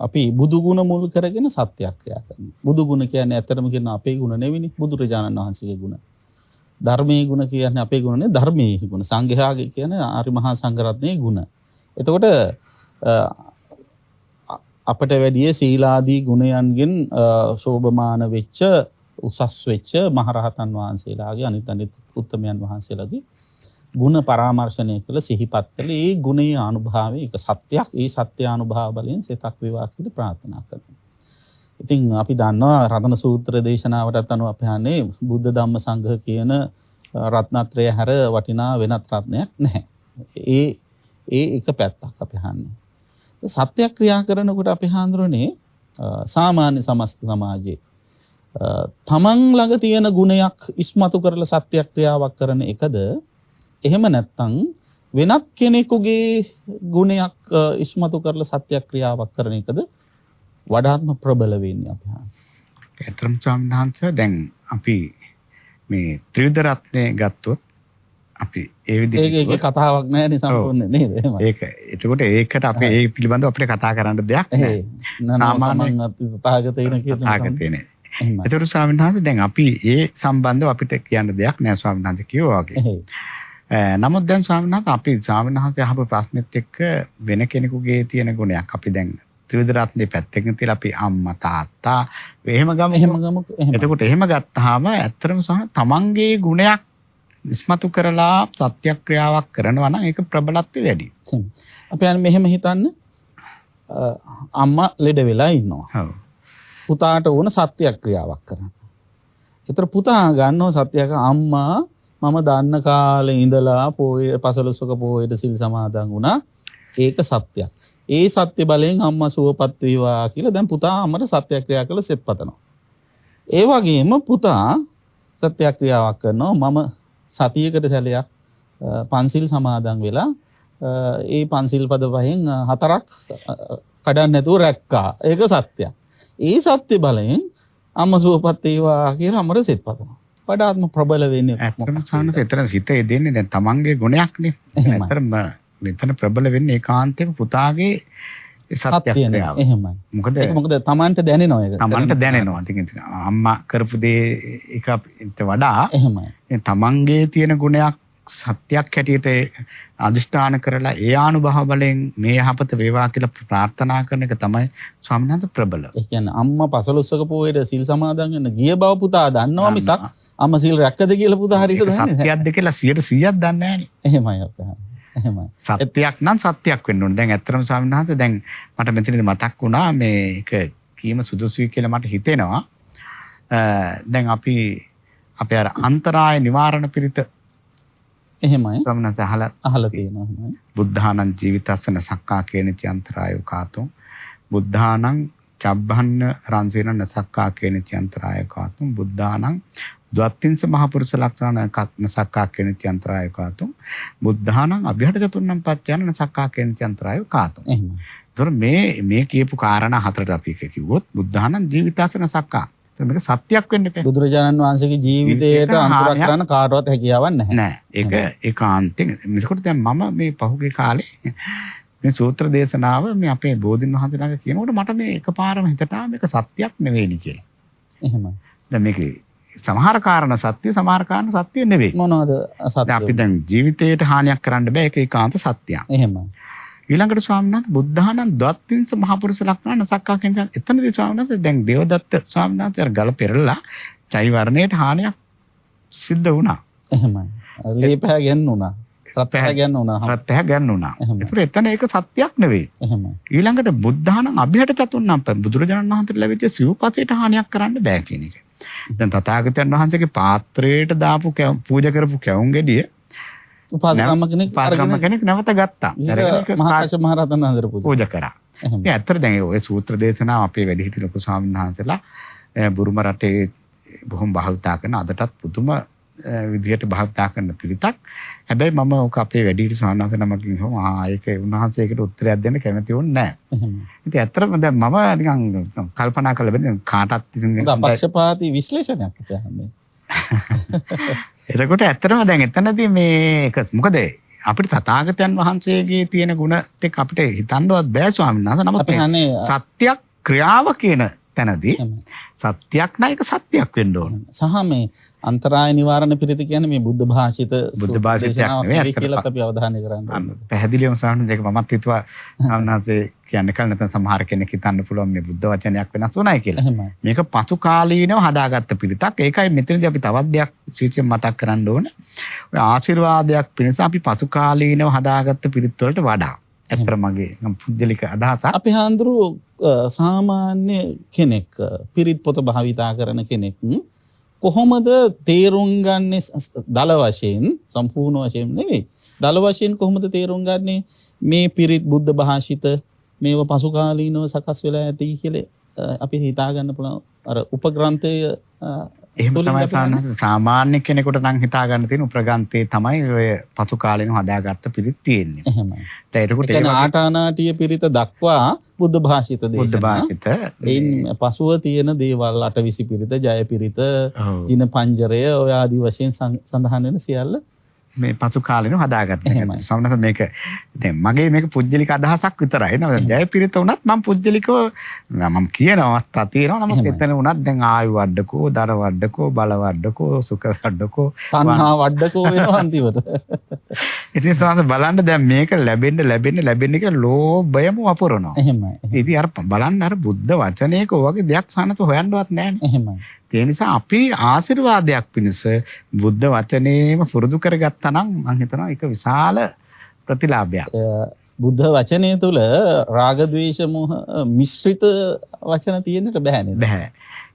අපි බුදු ගුණ මුල් කරගෙන සත්‍යක්‍රියා කරනවා. බුදු ගුණ කියන්නේ ඇත්තටම කියන අපේ ගුණ නෙවෙයිනේ බුදුරජාණන් වහන්සේගේ ගුණ. ධර්මයේ ගුණ කියන්නේ අපේ ගුණ නෙවෙයි ධර්මයේ ගුණ. සංඝයාගේ කියන්නේ ආරි මහා සංඝරත්නයේ ගුණ. එතකොට අපට වැඩිය සීලාදී ගුණයන්ගෙන් ශෝභමාන වෙච්ච උසස් වෙච්ච මහරහතන් වහන්සේලාගේ අනිත් අනිත් උත්තමයන් වහන්සේලාගේ ಗುಣ පරාමර්ශණය කළ සිහිපත් කළ ඒ ගුණයේ අනුභවය ඒක සත්‍යයක් ඒ සත්‍ය අනුභව බලයෙන් සිතක් වේවා කියලා ප්‍රාර්ථනා කරනවා. ඉතින් අපි දන්නවා රතන සූත්‍ර දේශනාවටත් අනුව අපි හන්නේ බුද්ධ ධම්ම සංඝ කියන අ, රත්නත්‍රය හැර වටිනා වෙනත් රත්නයක් නැහැ. ඒ ඒ එක පැත්තක් අපි හන්නේ. සත්‍යක්‍රියා කරනකොට අපි හඳුරන්නේ සාමාන්‍ය සමස්ත සමාජයේ අ, තමන් ළඟ තියෙන ගුණයක් ඉස්මතු කරලා සත්‍යක්‍රියාවක් කරන එකද? එහෙම නැත්නම් වෙනත් කෙනෙකුගේ ගුණයක් ඉස්මතු කරලා සත්‍යක්‍රියාවක් කරන එකද? වඩාත්ම ප්‍රබල වෙන්නේ අපි හා. ස්වාමීන් වහන්සේ දැන් අපි මේ ත්‍රිවිධ රත්නය ගත්තොත් අපි ඒ ඒක ඒක විදිහට කතාවක් නැහැ නේ සම්පූර්ණ නේද? එහෙමයි. ඒක එතකොට ඒකට අපි ඒ පිළිබඳව අපිට කතා කරන්න දෙයක් නැහැ. නෑ සාමාන්‍ය- සාමාන්‍ය අපි තථාගතයන් කියන තථාගතේ එතකොට ස්වාමීන් වහන්සේ දැන් අපි ඒ සම්බන්ධව අපිට කියන්න දෙයක් නෑ ස්වාමීන් වහන්සේ කිව්වා වගේ. නමුත් දැන් ස්වාමීන් වහන්සේ අපි ස්වාමීන් වහන්සේ අහපු ප්‍රශ්නෙත් එක්ක වෙන කෙනෙකුගේ තියෙන ගුණයක් අපි දැන් ත්‍රිවිධ රත්නේ පැත්තකින් තියලා අපි අම්මා තාත්තා එහෙම ගමු. එහෙම එහෙම. එතකොට එහෙම ගත්තාම ඇත්තටම සහ තමන්ගේ ගුණයක් ඉස්මතු කරලා සත්‍යක්‍රියාවක් කරනවා නම් ඒක ප්‍රබලත්වය වැඩි. අපි අන්න මෙහෙම හිතන්න අම්මා ලෙඩ වෙලා ඉන්නවා. ඔව්. පුතාට ඕන සත්‍යක්‍රියාවක් කරන්න. ඒතර පුතා ගන්නව සත්‍යක අම්මා මම දන්න කාලේ ඉඳලා පොයේ පසළොස්වක පොයේට සිල් සමාදන් වුණා. ඒක සත්‍යයක්. ඒ සත්‍ය බලයෙන් අම්මා සුවපත් වේවා කියලා දැන් පුතා අම්මට සත්‍යක්‍රියා කළ සෙත් පතනවා. ඒ වගේම පුතා සත්‍යක්‍රියාවක් කරනවා මම සතියකට සැලයක් අ, පන්සිල් සමාදන් වෙලා අ, ඒ පන්සිල් පද පහෙන් අ, හතරක් අ, කඩන්න නැතුව රැක්කා. ඒක සත්‍යයක්. ඒ සත්‍ය බලයෙන් අම්ම සුවපත් වේවා කියලා අමර සෙත් පතනවා. වඩාත්ම ප්‍රබල වෙන්නේ ඇත්තටම සානත එතන සිත දෙන්නේ දැන් තමන්ගේ ගුණයක්නේ. ඇත්තටම මෙතන ප්‍රබල වෙන්නේ ඒකාන්තයෙන් පුතාගේ සත්‍යක්‍රියාව. එහෙමයි. මොකද ඒක මොකද Tamanට දැනෙනවා ඒක. තමන්ට දැනෙනවා. ඉතින් අම්මා කරපු දේ එකට වඩා එහෙමයි. තමන්ගේ තියෙන ගුණයක් සත්‍යයක් හැටියට අදිෂ්ඨාන කරලා ඒ ආනුභව බලෙන් මේ යහපත වේවා කියලා ප්‍රාර්ථනා කරන එක තමයි ස්වාමීන් වහන්සේ ප්‍රබල. ඒ කියන්නේ අම්මා පසළොස්වක පොයේට සිල් සමාදන් වෙන ගිය බව පුතා දන්නවා මිසක් අම්මා සිල් රැක්කද කියලා පුතා හරියට දන්නේ නැහැ. සත්‍යයක්ද කියලා 100%ක් දන්නේ නැහැ එහෙමයි අපේ. එහෙමයි. සත්‍යයක් නම් සත්‍යයක් වෙන්න ඕනේ. දැන් ඇත්තටම ස්වාමීන් වහන්සේ දැන් මට මෙතනදී මතක් වුණා මේක කීම සුදුසුයි කියලා මට හිතෙනවා. දැන් අපි අපේ අර අන්තරාය නිවාරණ පිරිත එහෙමයි. ස්වාමීන් අහලා අහලා තියෙනවා එහෙමයි. බුද්ධානං ජීවිතස්සන සක්කා කේනති අන්තරාය කාතුම් බුද්ධානං චබ්බන්න රංසේන නසක්කා කේනති අන්තරාය කාතුම් බුද්ධානං ද්වත්තිංස මහපුරුෂ ලක්ෂණ නසක්කා කේනති අන්තරාය කාතුම් බුද්ධානං අභිහට චතුන්නම් පත්‍යන නසක්කා කේනති අන්තරාය කාතුම් එහෙමයි. ඒතර මේ මේ කියපු කාරණා හතරට අපි එක කිව්වොත් බුද්ධානං ජීවිතස්සන සක්කා මේක සත්‍යයක් වෙන්න එපා බුදුරජාණන් වහන්සේගේ ජීවිතයට අනුතරක් කරන්න කාටවත් හැකියාවක් නැහැ. නෑ ඒක ඒකාන්තයෙන් මේකට දැන් මම මේ පහුගිය කාලේ මේ සූත්‍ර දේශනාව මේ අපේ බෝධින් වහන්සේ ළඟ කියනකොට මට මේ එකපාරම හිතට මේක සත්‍යයක් නෙවෙයිනි කියලා. එහෙමයි. දැන් මේකේ සමහර කාරණා සත්‍ය සමහර කාරණා සත්‍ය නෙවෙයි. මොනවද දැන් අපි? දැන් ජීවිතයට හානියක් කරන්න බෑ ඒක ඒකාන්ත සත්‍යයක්. එහෙමයි. ඊළඟට ස්වාමීන් වහන්සේ බුද්ධානන් දවත්තින්ස මහපුරුෂ ලක්ෂණ සක්කා කියන එතනදී ස්වාමීන් වහන්සේ දැන් දේවදත්ත ස්වාමීන් වහන්සේ අර ගල පෙරලා චෛ වර්ණයට හානියක් සිද්ධ වුණා. එහෙමයි. ලීපහ ගන්නුණා. රත්පහ ගන්නුණා. රත්පැහැ ගන්නුණා. ඒතර එතන ඒක සත්‍යයක් නෙවෙයි. එහෙමයි. ඊළඟට බුද්ධානං අභිහට චතුන්නම් බුදුරජාණන් වහන්සේට ලැබිච්ච සිව්පසයට හානියක් කරන්න බෑ කියන එක. දැන් තථාගතයන් වහන්සේගේ පාත්‍රයට දාපු පූජා කරපු කැවුම් ගෙඩිය උපාසකම්ම කෙනෙක් පාරගම කෙනෙක් නැවත ගත්තා. අරගෙන ඒක මහාකාශ මහ රහතන් වහන්සේ පූජා. කරා. ඉතින් ඇත්තට දැන් ඔය සූත්‍ර දේශනාව අපේ වැඩිහිටි ලොකු ස්වාමීන් වහන්සේලා බුරුම රටේ බොහොම භාවිතා කරන අදටත් පුදුම විදිහට භාවිතා කරන පිළිතක්. හැබැයි මම ඔක අපේ වැඩිහිටි ස්වාමීන් වහන්සේ නමකින් හෝ ආ ඒක උන්වහන්සේකට උත්තරයක් දෙන්න කැමති වුණේ නැහැ. ඉතින් ඇත්තටම දැන් මම නිකන් කල්පනා කරලා බලන්න කාටත් ඉතින් අපක්ෂපාතී විශ්ලේෂණයක් කියන්නේ. එතකොට ඇත්තටම දැන් එතනදී මේක මොකද අපිට තථාගතයන් වහන්සේගේ තියෙන ගුණ ටික අපිට හිතන්නවත් බෑ ස්වාමීන් වහන්සේ. නමුත් සත්‍යයක් ක්‍රියාව කියන තැනදී. සත්‍යයක් නෑ ඒක සත්‍යයක් වෙන්න ඕන. සහ මේ අන්තරාය නිවාරණ පිරිත කියන්නේ මේ බුද්ධ භාෂිත බුද්ධ භාෂිතයක් නෙවෙයි, කියලා. අපි අවධානය කරන්න. පැහැදිලිවම සාහන දෙක මමත් හිතුවා සාමනාසේ කියන්නේ කල නැත්නම් සමහර කෙනෙක් හිතන්න පුළුවන් මේ බුද්ධ වචනයක් වෙනස් වුණායි කියලා. මේක පසු කාලීනව හදාගත්ත පිළිතක්. ඒකයි මෙතනදී අපි තවත් දෙයක් විශේෂයෙන් මතක් කරන්න ඕන. ඔය ආශිර්වාදයක් පිණිස අපි පසු කාලීනව හදාගත්ත පිළිත් වලට වඩා. ඇත්තට මගේ පුද්ගලික අදහසක්. අපි හාඳුරු සාමාන්‍ය කෙනෙක් පිරිත් පොත භාවිතා කරන කෙනෙක් කොහොමද තේරුම් ගන්නේ ස- දල වශයෙන්? සම්පූර්ණ වශයෙන් නෙවෙයි. දල වශයෙන් කොහොමද තේරුම් ගන්නේ? මේ පිරිත් බුද්ධ භාෂිත මේව පසු කාලීනව සකස් වෙලා ඇති කියලා අ, අපි හිතා ගන්න පුළුවන්. අර උපග්‍රන්ථය අ, එහෙම තමයි. සාමාන්‍ය සාමාන්‍ය කෙනෙකුට නම් හිතා ගන්න තියෙන උප්‍රගන්තේ තමයි ඔය පසු කාලේන හදාගත්ත පිළිත් තියෙන්නේ. එහෙමයි දැන් ඒකට ඒ ආටානාටිය පිරිත දක්වා බුද්ධ භාෂිත බුද්ධ දේශනා භාෂිත එයින් පසුව තියෙන දේවල් අටවිසි පිරිත ජය පිරිත. ජින පංජරය ඔය ආදී වශයෙන් සඳ- සඳහන් වෙන සියල්ල මේ පසු කාලේන හදාගත්ත. සමහරවිට මේක දැන් මගේ මේක පුජ්‍යලික අදහසක් විතරයි. නේද? ජයපිරිත වුණත් මම පුජ්‍යලිකව මම කියන අවස්ථා තියෙනවා. නමුත්. එතන වුණත් දැන් ආයු වඩඩකෝ, දර වඩඩකෝ, බල වඩඩකෝ, සුඛ වඩඩකෝ. තණ්හා වඩකෝ වෙනවා අන්තිමට ඉතින් සමහර බලන්න දැන් මේක ලැබෙන්න ලැබෙන්න ලැබෙන්න කියලා ලෝභයම වපුරනවා. එහෙමයි ඉතින් අර බලන්න අර බුද්ධ වචනයක වගේ දෙයක් සානත හොයන්නවත් නැහැ. එහෙමයි ඒ නිසා අපි ආශිර්වාදයක් පිණිස බුද්ධ වචනේම පුරුදු කරගත්තා නම් මම හිතනවා ඒක විශාල ප්‍රතිලාභයක්. බුද්ධ වචනය තුල රාග ද්වේෂ මොහ මිශ්‍රිත වචන තියෙන්නට බෑ නේද බෑ.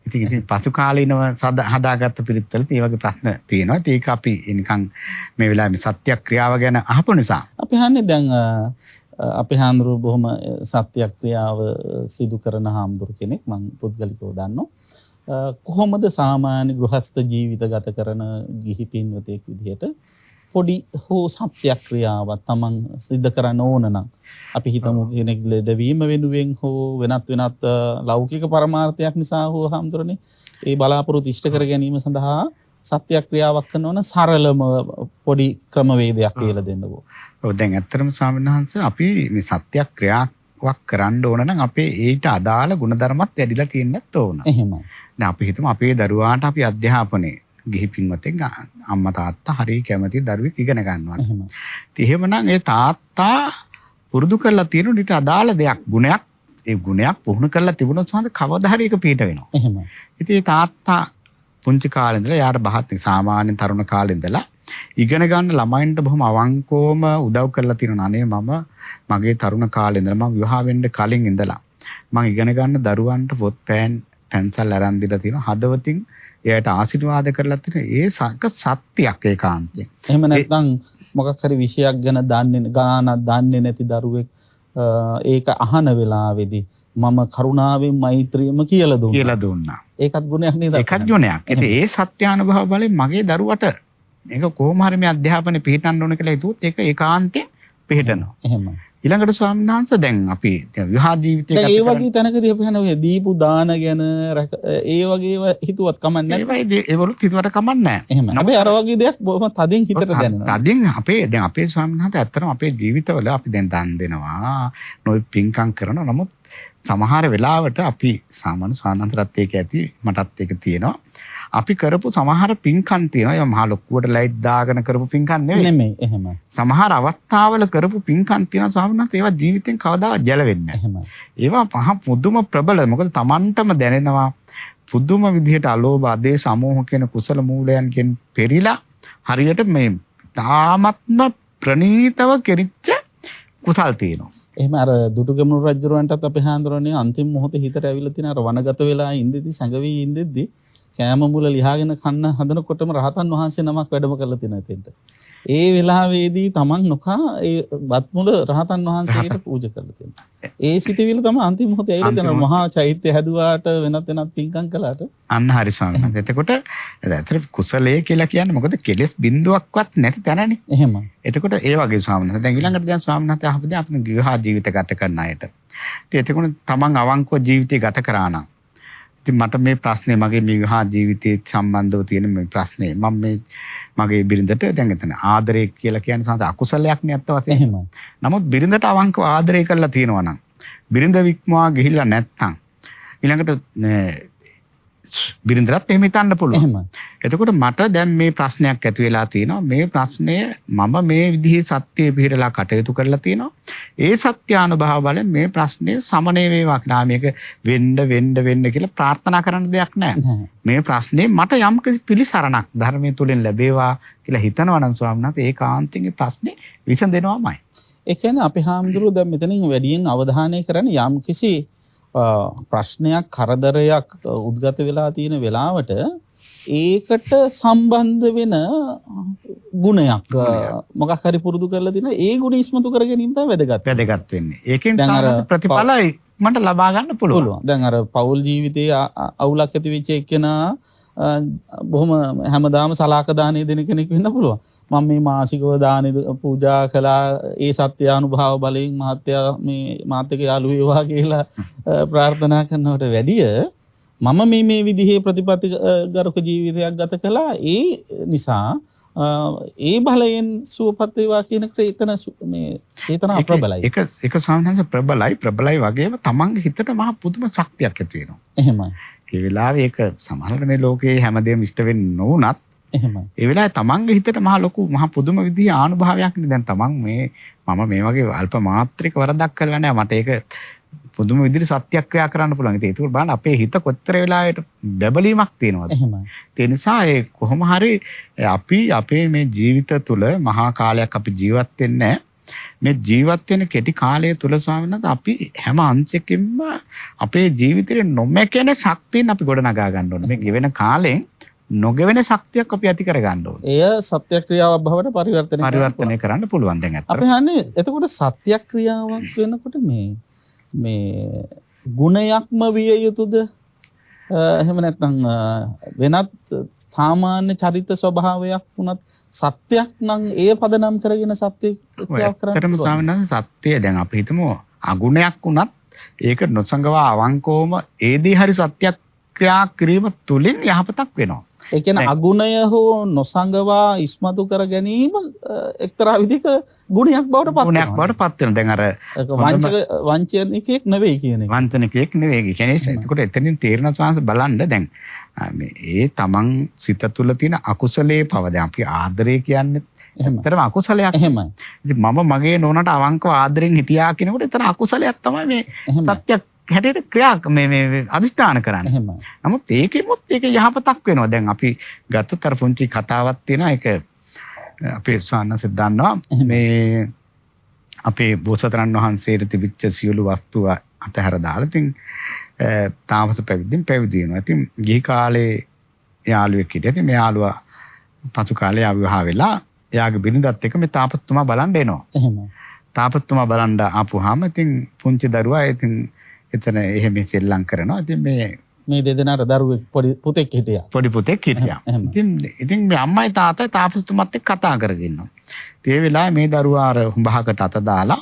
ඉතින් ඉතින් පසු කාලීනව හදාගත්ත පිළිත්වල මේ වගේ ප්‍රශ්න තියෙනවා. ඉතින් ඒක අපි නිකන් මේ වෙලාවේ සත්‍යක්‍රියාව ගැන අහපු නිසා අපි හන්නේ දැන් අපි හාමුදුරු බොහොම සත්‍යක්‍රියාව සිදු කරන හාමුදුරු කෙනෙක් මම පුද්ගලිකව දන්නවා කොහොමද සාමාන්‍ය ගෘහස්ත ජීවිත ගත කරන ගිහි පින්වතෙක් විදිහට පොඩි හෝ සත්‍යක්‍රියාවක් Taman සිද්ධ කරන්න ඕන නම් අපි හිතමු කෙනෙක් ලෙඩවීම වෙනුවෙන් හෝ වෙනත් වෙනත් ලෞකික පරමාර්ථයක් නිසා හෝ හාමුදුරනේ ඒ බලාපොරොත්තු ඉෂ්ට කර ගැනීම සඳහා සත්‍යක්‍රියාවක් කරනවා නම් සරලම පොඩි ක්‍රමවේදයක් කියලා දෙන්නකෝ. ඔව් දැන් ඇත්තටම ස්වාමීන් වහන්සේ අපි මේ සත්‍යක්‍රියාවක් කරන්න ඕන නම් අපේ ඊට අදාළ ಗುಣධර්මත් වැඩිලා තියෙන්නත් ඕන. එහෙමයි. දැන් අපි හිතමු අපේ දරුවාට අපි අධ්‍යාපනයේ ගිහි පින්වතෙක් අම්මා තාත්තා හරිය කැමති දරුවෙක් ඉගෙන ගන්නවා. ඉතින් එහෙමනම් ඒ තාත්තා පුරුදු කරලා තියෙන ඊට අදාළ දෙයක් ගුණයක් ඒ ගුණයක් පුහුණු කරලා තිබුණොත් සමහර කවදා හරි ඒක පිට වෙනවා. එහෙමයි. ඉතින් ඒ තාත්තා පුංචි කාලේ ඉඳලා යාර බහත් සාමාන්‍ය තරුණ කාලේ ඉඳලා ඉගෙන ගන්න ළමයින්ට බොහොම අවංකවම උදව් කරලා තියෙනවා. අනේ මම මගේ තරුණ කාලේ ඉඳලා මම විවාහ වෙන්න කලින් ඉඳලා මම ඉගෙන ගන්න දරුවන්ට පොත් පෑන් පැන්සල් අරන් දීලා තියෙනවා. හදවතින් එයාට ආශිර්වාද කරලා තියෙන ඒ සක සත්‍යයක් ඒකාන්තයෙන්. එහෙම නැත්නම් මොකක් හරි විෂයක් ගැන දන්නේ ගානක් දන්නේ නැති දරුවෙක් ඒක අහන වෙලාවේදී මම කරුණාවෙන් මෛත්‍රියම කියලා දුන්නා. කියලා දුන්නා. ඒකත් ගුණයක් නේද? ඒකත් ගුණයක්. ඉතින් ඒ සත්‍යානුභව බලෙන් මගේ දරුවට මේක කොහොම හරි මේ අධ්‍යාපනය පිළිටන්න ඕන කියලා හිතුවොත් ඒක ඒකාන්තයෙන් පිළිටනවා. එහෙමයි. ඊළඟට ස්වාමීන් වහන්සේ දැන් අපි විවාහ ජීවිතය දැන් ගත ඒ වගේ තැනකදී අපි හන ඔය දීපු දාන ගැන ඒ වගේව හිතුවත් කමක් නැහැ. ඒවයි ඒවලුත් හිතුවට කමක් නැහැ. හැබැයි අර වගේ දෙයක් බොහොම තදින් හිතට දැනෙනවා. තදින් අපේ දැන් අපේ ස්වාමීන් වහන්සේ ඇත්තටම අපේ ජීවිතවල අපි දැන් දන් දෙනවා නොයි පින්කම් කරනවා නමුත් සමහර වෙලාවට අපි සාමාන්‍ය සානන්තරත් ඒක ඇති මටත් ඒක තියෙනවා අපි කරපු සමහර පින්කම් තියෙනවා ඒවා මහා ලොකුවට ලයිට් දාගෙන කරපු පින්කම් නෙවෙයි නෙමෙයි. එහෙමයි. සමහර අවස්ථාවල කරපු පින්කම් තියෙනවා ස්වාමීන් වහන්සේ ඒවා ජීවිතෙන් කවදාවත් ගැලවෙන්නේ නැහැ එහෙමයි. ඒවා පහ පුදුම ප්‍රබල මොකද Tamanටම දැනෙනවා පුදුම විදිහට අලෝභ අධේ සමෝහ කියන කුසල මූලයන්ගෙන් පෙරිලා හරියට මේ තාමත්ම ප්‍රණීතව කෙරිච්ච කුසල් තියෙනවා. එහෙම අර දුටුගැමුණු රජුරවන්ටත් අපි හාන්දරන්නේ අන්තිම මොහොතේ හිතට ඇවිල්ලා තියෙන අර වනගත වෙලා ඉඳිද්දි සැඟවි ඉඳිද්දි කෑම මුල ලියාගෙන කන්න හදනකොටම රහතන් වහන්සේ නමක් වැඩම කරලා තියෙනවා එතෙන්ට. ඒ වෙලාවේදී Taman නොකා ඒ බත් මුල රහතන් වහන්සේට පූජා කරලා තියෙනවා. ඒ සිටවිල තමයි අන්තිම මොහොතේ ඇවිල්ලා මහා චෛත්‍ය හැදුවාට වෙනත් වෙනත් පින්කම් කළාට අන්න හරි ස්වාමීන් වහන්සේ. එතකොට ඇත්තට කුසලයේ කියලා කියන්නේ මොකද කෙලෙස් බිඳුවක්වත් නැති තැනනේ. එහෙමයි. එතකොට ඒ වගේ ස්වාමීන් වහන්සේ. දැන් ඊළඟට දැන් ස්වාමීන් වහන්සේ අහපු දැන් අපි ගෘහ ජීවිත ගත කරන අයට. ඉතින් එතකොට තමන් අවංකව ජීවිතය ගත කරා නම් ඉතින් මට මේ ප්‍රශ්නේ මගේ මේ විවාහ ජීවිතයේ සම්බන්ධව තියෙන මේ ප්‍රශ්නේ මම මේ මගේ බිරිඳට දැන් එතන ආදරය කියලා කියන්නේ සාද අකුසලයක් නේ අත්ත වශයෙන්. එහෙමයි. නමුත් බිරිඳට අවංකව ආදරය කරලා තියෙනවා නම් බිරිඳ වික්මවා ගිහිල්ලා නැත්තම් ඊළඟට නේ, බිරිඳටත් එහෙම හිතන්න පුළුවන්. එතකොට මට දැන් මේ ප්‍රශ්නයක් ඇති වෙලා තියෙනවා. මේ ප්‍රශ්නය මම මේ විදිහේ සත්‍යය පිළිලා කටයුතු කරලා තියෙනවා. ඒ සත්‍යානුභව බලෙන් මේ ප්‍රශ්නේ සමනය වේවා කියලා මේක වෙන්න වෙන්න වෙන්න කියලා ප්‍රාර්ථනා කරන්න දෙයක් නැහැ. නැහැ. මේ ප්‍රශ්නේ මට යම් පිළිසරණක් ධර්මයේ තුලින් ලැබේවා කියලා හිතනවා නම් ස්වාමීන් වහන්සේ ඒකාන්තයෙන් ප්‍රශ්නේ විසඳෙනවාමයි. ඒ කියන්නේ අපි හාමුදුරුවෝ දැන් මෙතනින් වැඩියෙන් අවධානය කරන්නේ යම් කිසි ප්‍රශ්නයක් කරදරයක් උද්ගත වෙලා තියෙන වෙලාවට ඒකට සම්බන්ධ වෙන ගුණයක්. මොකක් හරි පුරුදු කරලා තියෙන ඒ ගුණ ඉස්මතු කර ගැනීම තමයි වැදගත්. වැදගත් වෙන්නේ. ඒකෙන් දැන් ප්‍රතිඵලයි මට ලබා ගන්න පුළුවන්. දැන් අර පෞල් ජීවිතයේ අවුලක් ඇති වෙච්ච එක්කෙනා බොහොම හැමදාම සලාක දානෙ දෙන කෙනෙක් වෙන්න පුළුවන්. මම මේ මාසිකව දානෙ පූජා කළා ඒ සත්‍යානුභව බලයෙන් මහත්යා මේ මාත් එක්ක යාළු වේවා කියලා ප්‍රාර්ථනා කරනවට වැඩිය මම මේ මේ විදිහේ ප්‍රතිපත්ති ගරුක ජීවිතයක් ගත කළා ඒ නිසා ඒ බලයෙන් සුවපත් වේවා කියන සු- මේ ඒතන ඒක- අප්‍රබලයි. ඒක ඒක ස්වාමීන් වහන්සේ ප්‍රබලයි ප්‍රබලයි වගේම තමන්ගේ හිතට මහ පුදුම ශක්තියක් ඇති වෙනවා. එහෙමයි. ඒ වෙලාවේ ඒක සමහරවිට මේ ලෝකයේ හැමදේම ඉෂ්ට වෙන්නේ නොවුනත් එහෙමයි. ඒ වෙලාවේ තමන්ගේ හිතට මහ ලොකු මහ පුදුම විදිහේ ආනුභාවයක් නේ දැන් තමන් මේ මම මේ වගේ අල්ප මාත්‍රික වරදක් කරලා නැහැ මට ඒක පුදුම විදිහට සත්‍යක්‍රියා කරන්න පුළුවන්. ඉතින් ඒක බලන්න අපේ හිත කොච්චර වෙලාවට බැබලීමක් තියෙනවද? එහෙමයි. ඒ නිසා ඒ කොහොම හරි අපි අපේ මේ ජීවිත තුළ මහා කාලයක් අපි ජීවත් වෙන්නේ. මේ ජීවත් වෙන කෙටි කාලය තුල ස්වාමීන් අපි හැම අංශයකින්ම අපේ ජීවිතේ නොමැකෙන ශක්තියෙන් අපි ගොඩනගා ගන්න ඕනේ. මේ ගෙවෙන කාලෙන් නොගෙවෙන ශක්තියක් අපි ඇති කර ගන්න ඕනේ. එය සත්‍යක්‍රියාවක් බවට පරිවර්තනය. පරිවර්තනය කරන්න පුළුවන් දැන් අපි අතට. හන්නේ එතකොට සත්‍යක්‍රියාවක් වෙනකොට මේ මේ ගුණයක්ම විය යුතුද එහෙම නැත්නම් වෙනත් සාමාන්‍ය චරිත ස්වභාවයක් වුණත් සත්‍යයක් නම් ඒ පදනම් කරගෙන සත්‍ය ක්‍රියාවක් කරන්න පුළුවන්. ස්වාමීන් සත්‍යය දැන් අපි හිතමු අගුණයක් වුණත් ඒක නොසංගවා අවංකවම ඒදී හරි සත්‍යක්‍රියා කිරීම තුලින් යහපතක් වෙනවා. ඒ කියන්නේ අගුණය හෝ නොසංගවා ඉස්මතු කර ගැනීම එක්තරා විදිහක ගුණයක් බවට පත් ගුණයක්. බවට පත් වෙනවා. දැන් අර වංචක වංචනිකෙක් නෙවෙයි කියන එක. වංචනිකයෙක් නෙවෙයි. කියන්නේ එතකොට එතනින් තේරෙන සංස බලන්න දැන් මේ ඒ තමන් සිත තුළ තියෙන අකුසලයේ පව දැන් අපි ආදරය කියන්නේ. ඇත්තටම අකුසලයක්. එහෙමයි. ඉතින් මම මගේ නෝනට අවංකව ආදරෙන් හිටියා කියනකොට එතන අකුසලයක් තමයි මේ. සත්‍යයක් හැටියට ක්‍රියා මේ මේ අදිස්ථාන කරන්නේ. එහෙමයි. නමුත් ඒකෙමුත් ඒක යහපතක් වෙනවා. දැන් අපි ගත්තොත් අර පුංචි කතාවක් තියෙනවා. ඒක අපේ ස්වාමීන් දන්නවා. මේ අපේ බෝසතරන් වහන්සේට තිබිච්ච සියලු වස්තු අතහැර දාලා ඉතින් තාමස පැවිදිින් පැවිදි වෙනවා. ඉතින් ගිහි කාලේ යාළුවෙක් හිටියා. ඉතින් මේ යාළුවා පසු කාලේ ආ විවාහ වෙලා එයාගේ බිරිඳත් එක්ක මේ තාපසතුමා බලන්න එනවා. එහෙමයි. තාපසතුමා බලන්න ආපුවාම ඉතින් පුංචි දරුවා ඉතින් එතන එහෙම සෙල්ලම් කරනවා. ඉතින් මේ මේ දෙදෙනාට දරුවෙක් පොඩි පුතෙක් හිටියා. පොඩි පුතෙක් හිටියා. ඉතින් ඉතින් මේ අම්මයි තාත්තයි තාපසතුමත් එක්ක කතා කරගෙන ඉන්නවා. ඉතින් ඒ වෙලාවේ මේ දරුවා අර හුඹහකට අත දාලා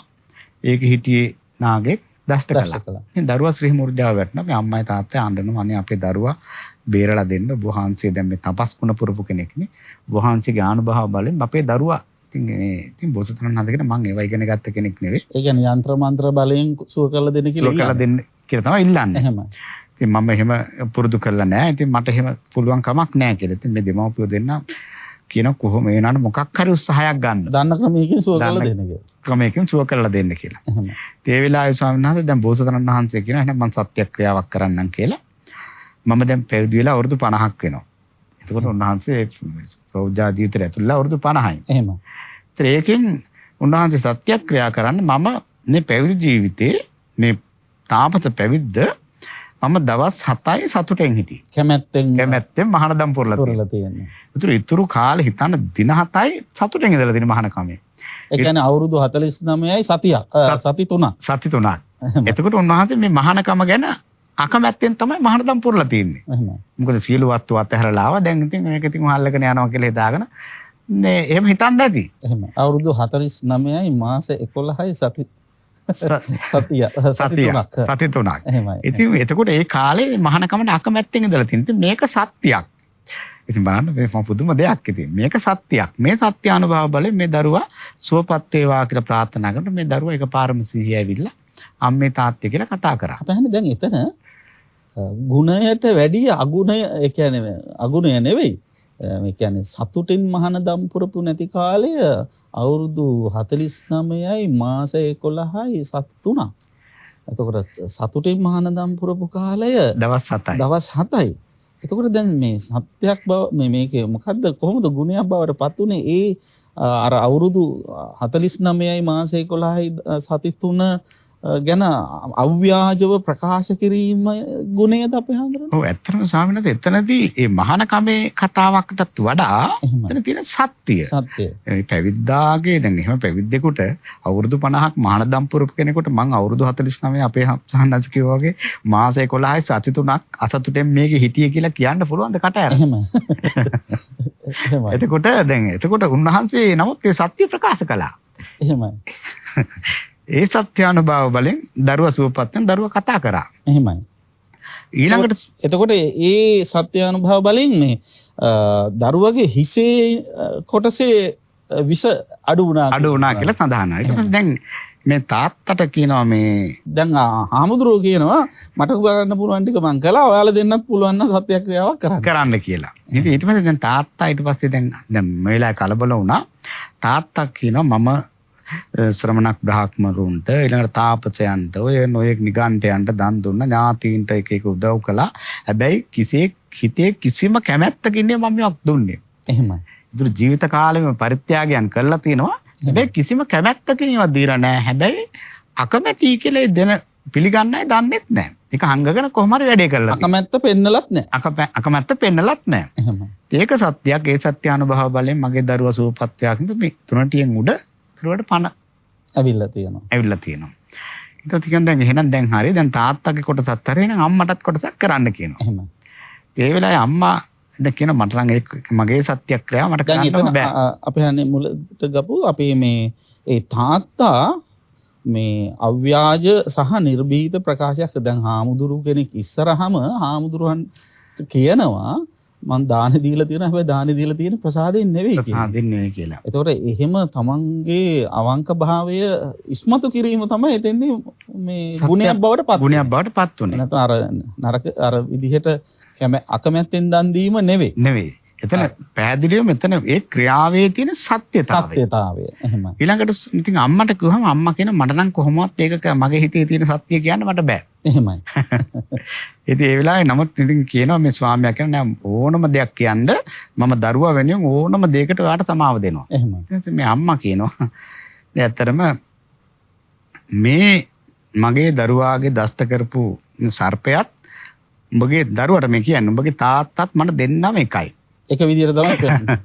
ඒක හිටියේ නාගෙක්. දෂ්ට කළා. ඉතින් දරුවා ශ්‍රී මුර්ජාව වැටෙනවා. මේ අම්මයි තාත්තයි අඬනවා. අනේ අපේ දරුවා බේරලා දෙන්න. වහන්සේ දැන් මේ තපස් කුණ පුරපු කෙනෙක්නේ. වහන්සේගේ ආනුභාව බලෙන් අපේ දරුවා ඉතින් මේ ඉතින් බෝසතුන් හඳගෙන මම ඒවා ඉගෙන ගත්ත කෙනෙක් නෙවෙයි. ඒ කියන්නේ යంత్ర මන්ත්‍ර බලයෙන් සුව කරලා දෙන්න කියලා සුව කරලා දෙන්න කියලා තමයි ඉල්ලන්නේ. එහෙමයි. ඉතින් මම එහෙම පුරුදු කරලා නැහැ. ඉතින් මට එහෙම පුළුවන් කමක් නැහැ කියලා. ඉතින් මේ දෙමව්පියෝ දෙන්න කියන කොහොම වෙනාට මොකක් හරි උත්සාහයක් ගන්න. දන්න ක්‍රමයකින් සුව කරලා දන්න- කියලා. ක්‍රමයකින් සුව කරලා දෙන්න කියලා. එහෙමයි. ඒ වෙලාවේ ස්වාමීන් වහන්සේ දැන් බෝසතාණන් වහන්සේ කියනවා එහෙනම් මම සත්‍යක්‍රියාවක් කරන්නම් කියලා. මම දැන් පැවිදි වෙලා අවුරුදු 50ක් වෙනවා. එතකොට උන්වහන්සේ ප්‍රෞජා ජීවිතයට ඇතුළලා අවුරුදු 50යි. එහෙමයි. ඒකෙන් උන්වහන්සේ සත්‍යක්‍රියා කරන්න මම මේ පැවිදි ජීවිතේ මේ තාපත පැවිද්ද මම දවස් 7යි සතුටෙන් හිටියේ. කැමැත්තෙන් කැමැත්තෙන් මහානදම් පුරලා තියෙනවා. කරලා තියෙනවා. ඒතර ඉතුරු කාලේ හිතන්න දින 7යි සතුටෙන් ඉඳලා තියෙන මහානකමේ. ඒ කියන්නේ අවුරුදු 49යි සතියක්. සති 3ක්. සති තුනක්. එතකොට උන්වහන්සේ මේ මහානකම ගැන අකමැත්තෙන් තමයි මහානදම් පුරලා තියෙන්නේ. මොකද සියලු වස්තු අතහැරලා ආවා. දැන් ඉතින් මේක ඉතින් හල්ලගෙන යනවා කියලා හිතාගෙන මේ එහෙම හිතන්න ඇති. එහෙමයි. අවුරුදු 49යි මාස 11යි සති සතිය. සති. තුනක්. සති තුනක්. එහෙමයි. ඉතින් එතකොට ඒ කාලේ මහානකමට අකමැත්තෙන් ඉඳලා තියෙන. ඉතින් මේක සත්‍යයක්. ඉතින් බලන්න මේ මම පුදුම දෙයක් ඉතින්. මේක සත්‍යයක්. මේ සත්‍ය අනුභව බලෙන් මේ දරුවා සුවපත් වේවා කියලා ප්‍රාර්ථනා කරනකොට මේ දරුවා එකපාරම සිහිය ඇවිල්ලා අම්මේ තාත්තේ කියලා කතා කරා. අපහන්නේ දැන් එතන ගුණයට වැඩිය අගුණය ඒ කියන්නේ අගුණය නෙවෙයි. මේ කියන්නේ සතුටින් මහානදම් පුරපු නැති කාලය අවුරුදු 49යි මාස 11යි සති 3ක්. එතකොට සතුටින් මහානදම් පුරපු කාලය දවස් 7යි. දවස් 7යි. එතකොට දැන් මේ සත්‍යයක් බව මේ මේකේ මොකද්ද කොහොමද ගුණයක් බවට පත් උනේ ඒ අර අවුරුදු 49යි මාස 11යි සති 3 ගැන අව්‍යාජව ප්‍රකාශ කිරීම ගුණයද අපේ හඳුනන ඔව් ඇත්තටම ස්වාමීන් එතනදී මේ මහානකමේ කතාවකටත් වඩා. එතන තියෙන සත්‍යය. සත්‍ය ඒ පැවිද්දාගේ දැන් එහෙම පැවිද්දෙකුට අවුරුදු 50ක් මහානදම් පුරපු කෙනෙකුට මං අවුරුදු 49 අපේ සහන්නාස් කිව්වා වගේ මාස 11යි සති 3ක් අසතුටෙන් මේකේ හිටියේ කියලා කියන්න පුළුවන් ද කට. එහෙමයි එහෙමයි එතකොට දැන් එතකොට උන්වහන්සේ නමුත් ඒ සත්‍ය ප්‍රකාශ කළා. එහෙමයි ඒ සත්‍යානුභව බලෙන් දරුවා සුවපත් වෙන දරුවා කතා කරා. එහෙමයි ඊළඟට එතකොට ඒ සත්‍ය අනුභව බලෙන් මේ දරුවගේ හිසේ කොටසේ විස අඩු වුණා අඩු වුණා කියලා සඳහන් වෙනවා. දැන් මේ තාත්තට කියනවා මේ දැන් ආ- හාමුදුරුවෝ කියනවා මට කරන්න පුළුවන් ටික මං කළා ඔයාලා දෙන්නත් පුළුවන් නම් සත්‍යක්‍රියාවක් කරන්න. කරන්න කියලා. ඉතින් ඊට පස්සේ දැන් තාත්තා ඊට පස්සේ දැන් දැන් මේ වෙලාවේ කලබල වුණා. තාත්තා කියනවා මම ශ්‍රමණක් බ්‍රාහ්මරුන්ට ඊළඟට තාපසයන්ට ඔය නොයෙක් නිගණ්ඨයන්ට දන් දුන්න ඥාතීන්ට එක එක උදව් කළා. හැබැයි කිසිේ හිතේ කිසිම කැමැත්තකින් නෙමෙයි මම මේක දුන්නේ. එහෙමයි. ඒතර ජීවිත කාලෙම පරිත්‍යාගයන් කරලා තිනවා. හැබැයි කිසිම කැමැත්තකින් ඒවා දීලා නැහැ. හැබැයි අකමැති කියලා දෙන පිළිගන්නයි දන්නෙත් නැහැ. ඒක හංගගෙන කොහොම හරි වැඩේ කරලා. අකමැත්ත පෙන්නලත් නැහැ. අකමැත්ත පෙන්නලත් නැහැ. එහෙමයි. ඒක සත්‍යයක් ඒ සත්‍ය අනුභව බලෙන් මගේ දරුවා නේද මේ තුනටියෙන් උඩ පිරුවට පණ ඇවිල්ලා තියෙනවා. ඇවිල්ලා තියෙනවා. ඒක තිකන් දැන් එහෙනම් දැන් හරි දැන් තාත්තගේ කොටසත් හරි එහෙනම් අම්මටත් කොටසක් කරන්න කියනවා. එහෙමයි. ඒ වෙලාවේ අම්මා දැන් කියන මට නම් ඒක මගේ සත්‍යක්‍රියාව මට කරන්න බෑ. අපි හන්නේ මුලට ගපු අපේ මේ ඒ තාත්තා මේ අව්‍යාජ සහ නිර්භීත ප්‍රකාශයක් දැන් හාමුදුරු කෙනෙක් ඉස්සරහම හාමුදුරුවන් කියනවා මං දාන දීලා තියෙනවා හැබැයි දාන දීලා තියෙන ප්‍රසාදයෙන් නෙවෙයි ප්‍රසාද කියන්නේ. දෙන්නේ කියලා. එතකොට එහෙම තමන්ගේ අවංක භාවය ඉස්මතු කිරීම තමයි එතෙන්දී මේ ගුණයක් බවට පත් ගුණයක් බවට පත් උනේ. නැත්නම් අර නරක අර විදිහට කැමැ අකමැත්තෙන් දන් දීම නෙවෙයි. නෙවෙයි. එතන පැහැදිලිව මෙතන ඒ ක්‍රියාවේ තියෙන සත්‍යතාවය. සත්‍යතාවය. එහෙමයි. ඊළඟට ඉතින් අම්මට කිව්වම අම්මා කියන මට නම් කොහොමවත් ඒක මගේ හිතේ තියෙන සත්‍ය කියන්න මට බෑ. එහෙමයි. ඉතින් ඒ වෙලාවේ නමුත් ඉතින් කියනවා මේ ස්වාමියා කියන නෑ ඕනම දෙයක් කියන්න මම දරුවා වෙනුවෙන් ඕනම දෙයකට ඔයාට සමාව දෙනවා. එහෙමයි. මේ අම්මා කියනවා දැන් ඇත්තටම මේ මගේ දරුවාගේ දෂ්ට කරපු සර්පයත් උඹගේ දරුවට මේ කියන්නේ උඹගේ තාත්තත් මට දෙන්නම එකයි. එක විදිහට තමයි පෙන්වන්නේ.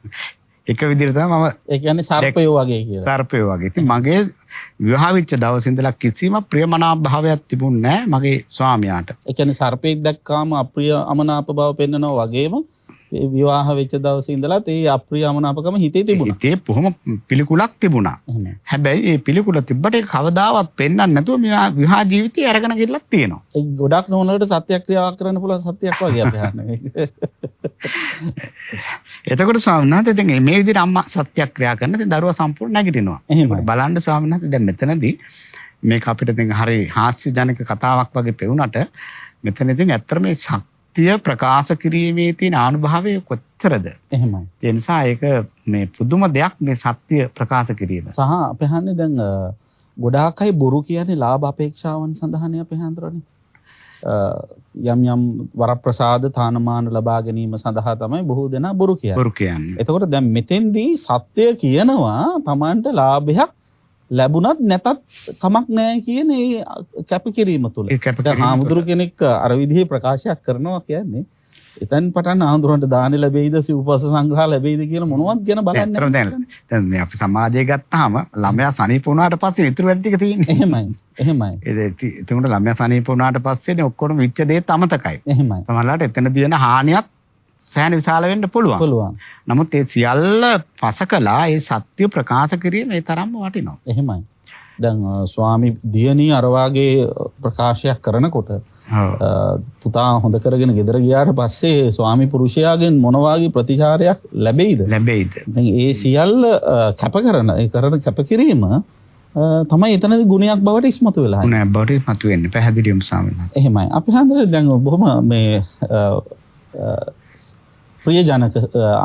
එක විදිහට තමයි මම ඒ කියන්නේ සර්පයෝ වගේ කියලා. සර්පය වගේ. ඉතින් මගේ විවාහ වෙච්ච දවසේ ඉඳලා කිසිම ප්‍රියමනාප භාවයක් තිබුණේ නැහැ මගේ ස්වාමියාට. ඒ කියන්නේ සර්පෙක් දැක්කාම අප්‍රිය අමනාප බව පෙන්වනවා වගේම විවාහ වෙච්ච දවසේ ඉඳලත් ඒ අප්‍රිය අමනාපකම හිතේ තිබුණා. හිතේ බොහොම පිළිකුලක් තිබුණා. හැබැයි මේ පිළිකුල තිබ්බට ඒක කවදාවත් පෙන්වන්නේ නැතුව මෙයා විවාහ ජීවිතය අරගෙන ගිහිල්ලක් තියෙනවා. ඒ ගොඩක් නෝනලට සත්‍යක්‍රියාවක් කරන්න පුළුවන් සත්‍යයක් වගේ අපි අහන්නේ. එතකොට ස්වාමීන් වහන්සේ දැන් මේ විදිහට අම්මා සත්‍යක්‍රියා කරන ඉතින් දරුවා සම්පූර්ණ නැගිටිනවා. බලන්න ස්වාමීන් වහන්සේ දැන් මෙතනදී මේක අපිට දැන් හරි හාස්‍යජනක කතාවක් වගේ පෙවුනට මෙතන ඉතින් ඇත්තට මේ ශක්තිය ප්‍රකාශ කිරීමේ තියෙන අනුභවය කොච්චරද? එහෙමයි. ඒ නිසා ඒක මේ පුදුම දෙයක් මේ සත්‍ය ප්‍රකාශ කිරීම. සහ අපි අහන්නේ දැන් ගොඩාක් අය බොරු කියන්නේ ලාභ අපේක්ෂාවන් සඳහානේ අපි හඳුරන්නේ. යම් යම් වරප්‍රසාද තානමාන ලබා ගැනීම සඳහා තමයි බොහෝ දෙනා බොරු කියන්නේ. බොරු කියන්නේ. එතකොට දැන් මෙතෙන්දී සත්‍ය කියනවා Tamanට ලාභයක් ලැබුණත් නැතත් කමක් නැහැ කියන ඒ කැපකිරීම තුළ. දැන් හාමුදුරු කෙනෙක් අර විදිහේ ප්‍රකාශයක් කරනවා කියන්නේ එතෙන් පටන් හාමුදුරන්ට දාන ලැබෙයිද සිව්පස සංග්‍රහ ලැබෙයිද කියන මොනවත් ගැන බලන්නේ ඇත්තටම දැන් දැන් මේ අපි සමාජය ගත්තාම ළමයා සනීප වුණාට පස්සේ ඉතුරු වැඩ ටික තියෙන්නේ. එහෙමයි. එහෙමයි. ඒ එතකොට ළමයා සනීප වුණාට පස්සේ ඔක්කොම විච්ච දේත් අමතකයි. එහෙමයි. සමහරවිට එතන තියෙන හානියත් සෑහෙන විශාල වෙන්න පුළුවන්. පුළුවන්. නමුත් ඒ සියල්ල පසකලා ඒ සත්‍ය ප්‍රකාශ කිරීම ඒ තරම්ම වටිනවා. එහෙමයි. දැන් ස්වාමි දියණී අර වාගේ ප්‍රකාශයක් කරනකොට පුතා හොඳ කරගෙන ගෙදර ගියාට පස්සේ ස්වාමි පුරුෂයාගෙන් මොන වාගේ ප්‍රතිචාරයක් ලැබෙයිද? ලැබෙයිද? දැන් ඒ සියල්ල කැප කරන ඒ කරන කැපකිරීම තමයි එතනදී ගුණයක් බවට ඉස්මතු වෙලා උනේ බඩේ මතුවෙන්නේ පැහැදිලිවම සාමනා. එහෙමයි. අපි හන්දේ දැන් බොහොම මේ ප්‍රියජනක අ,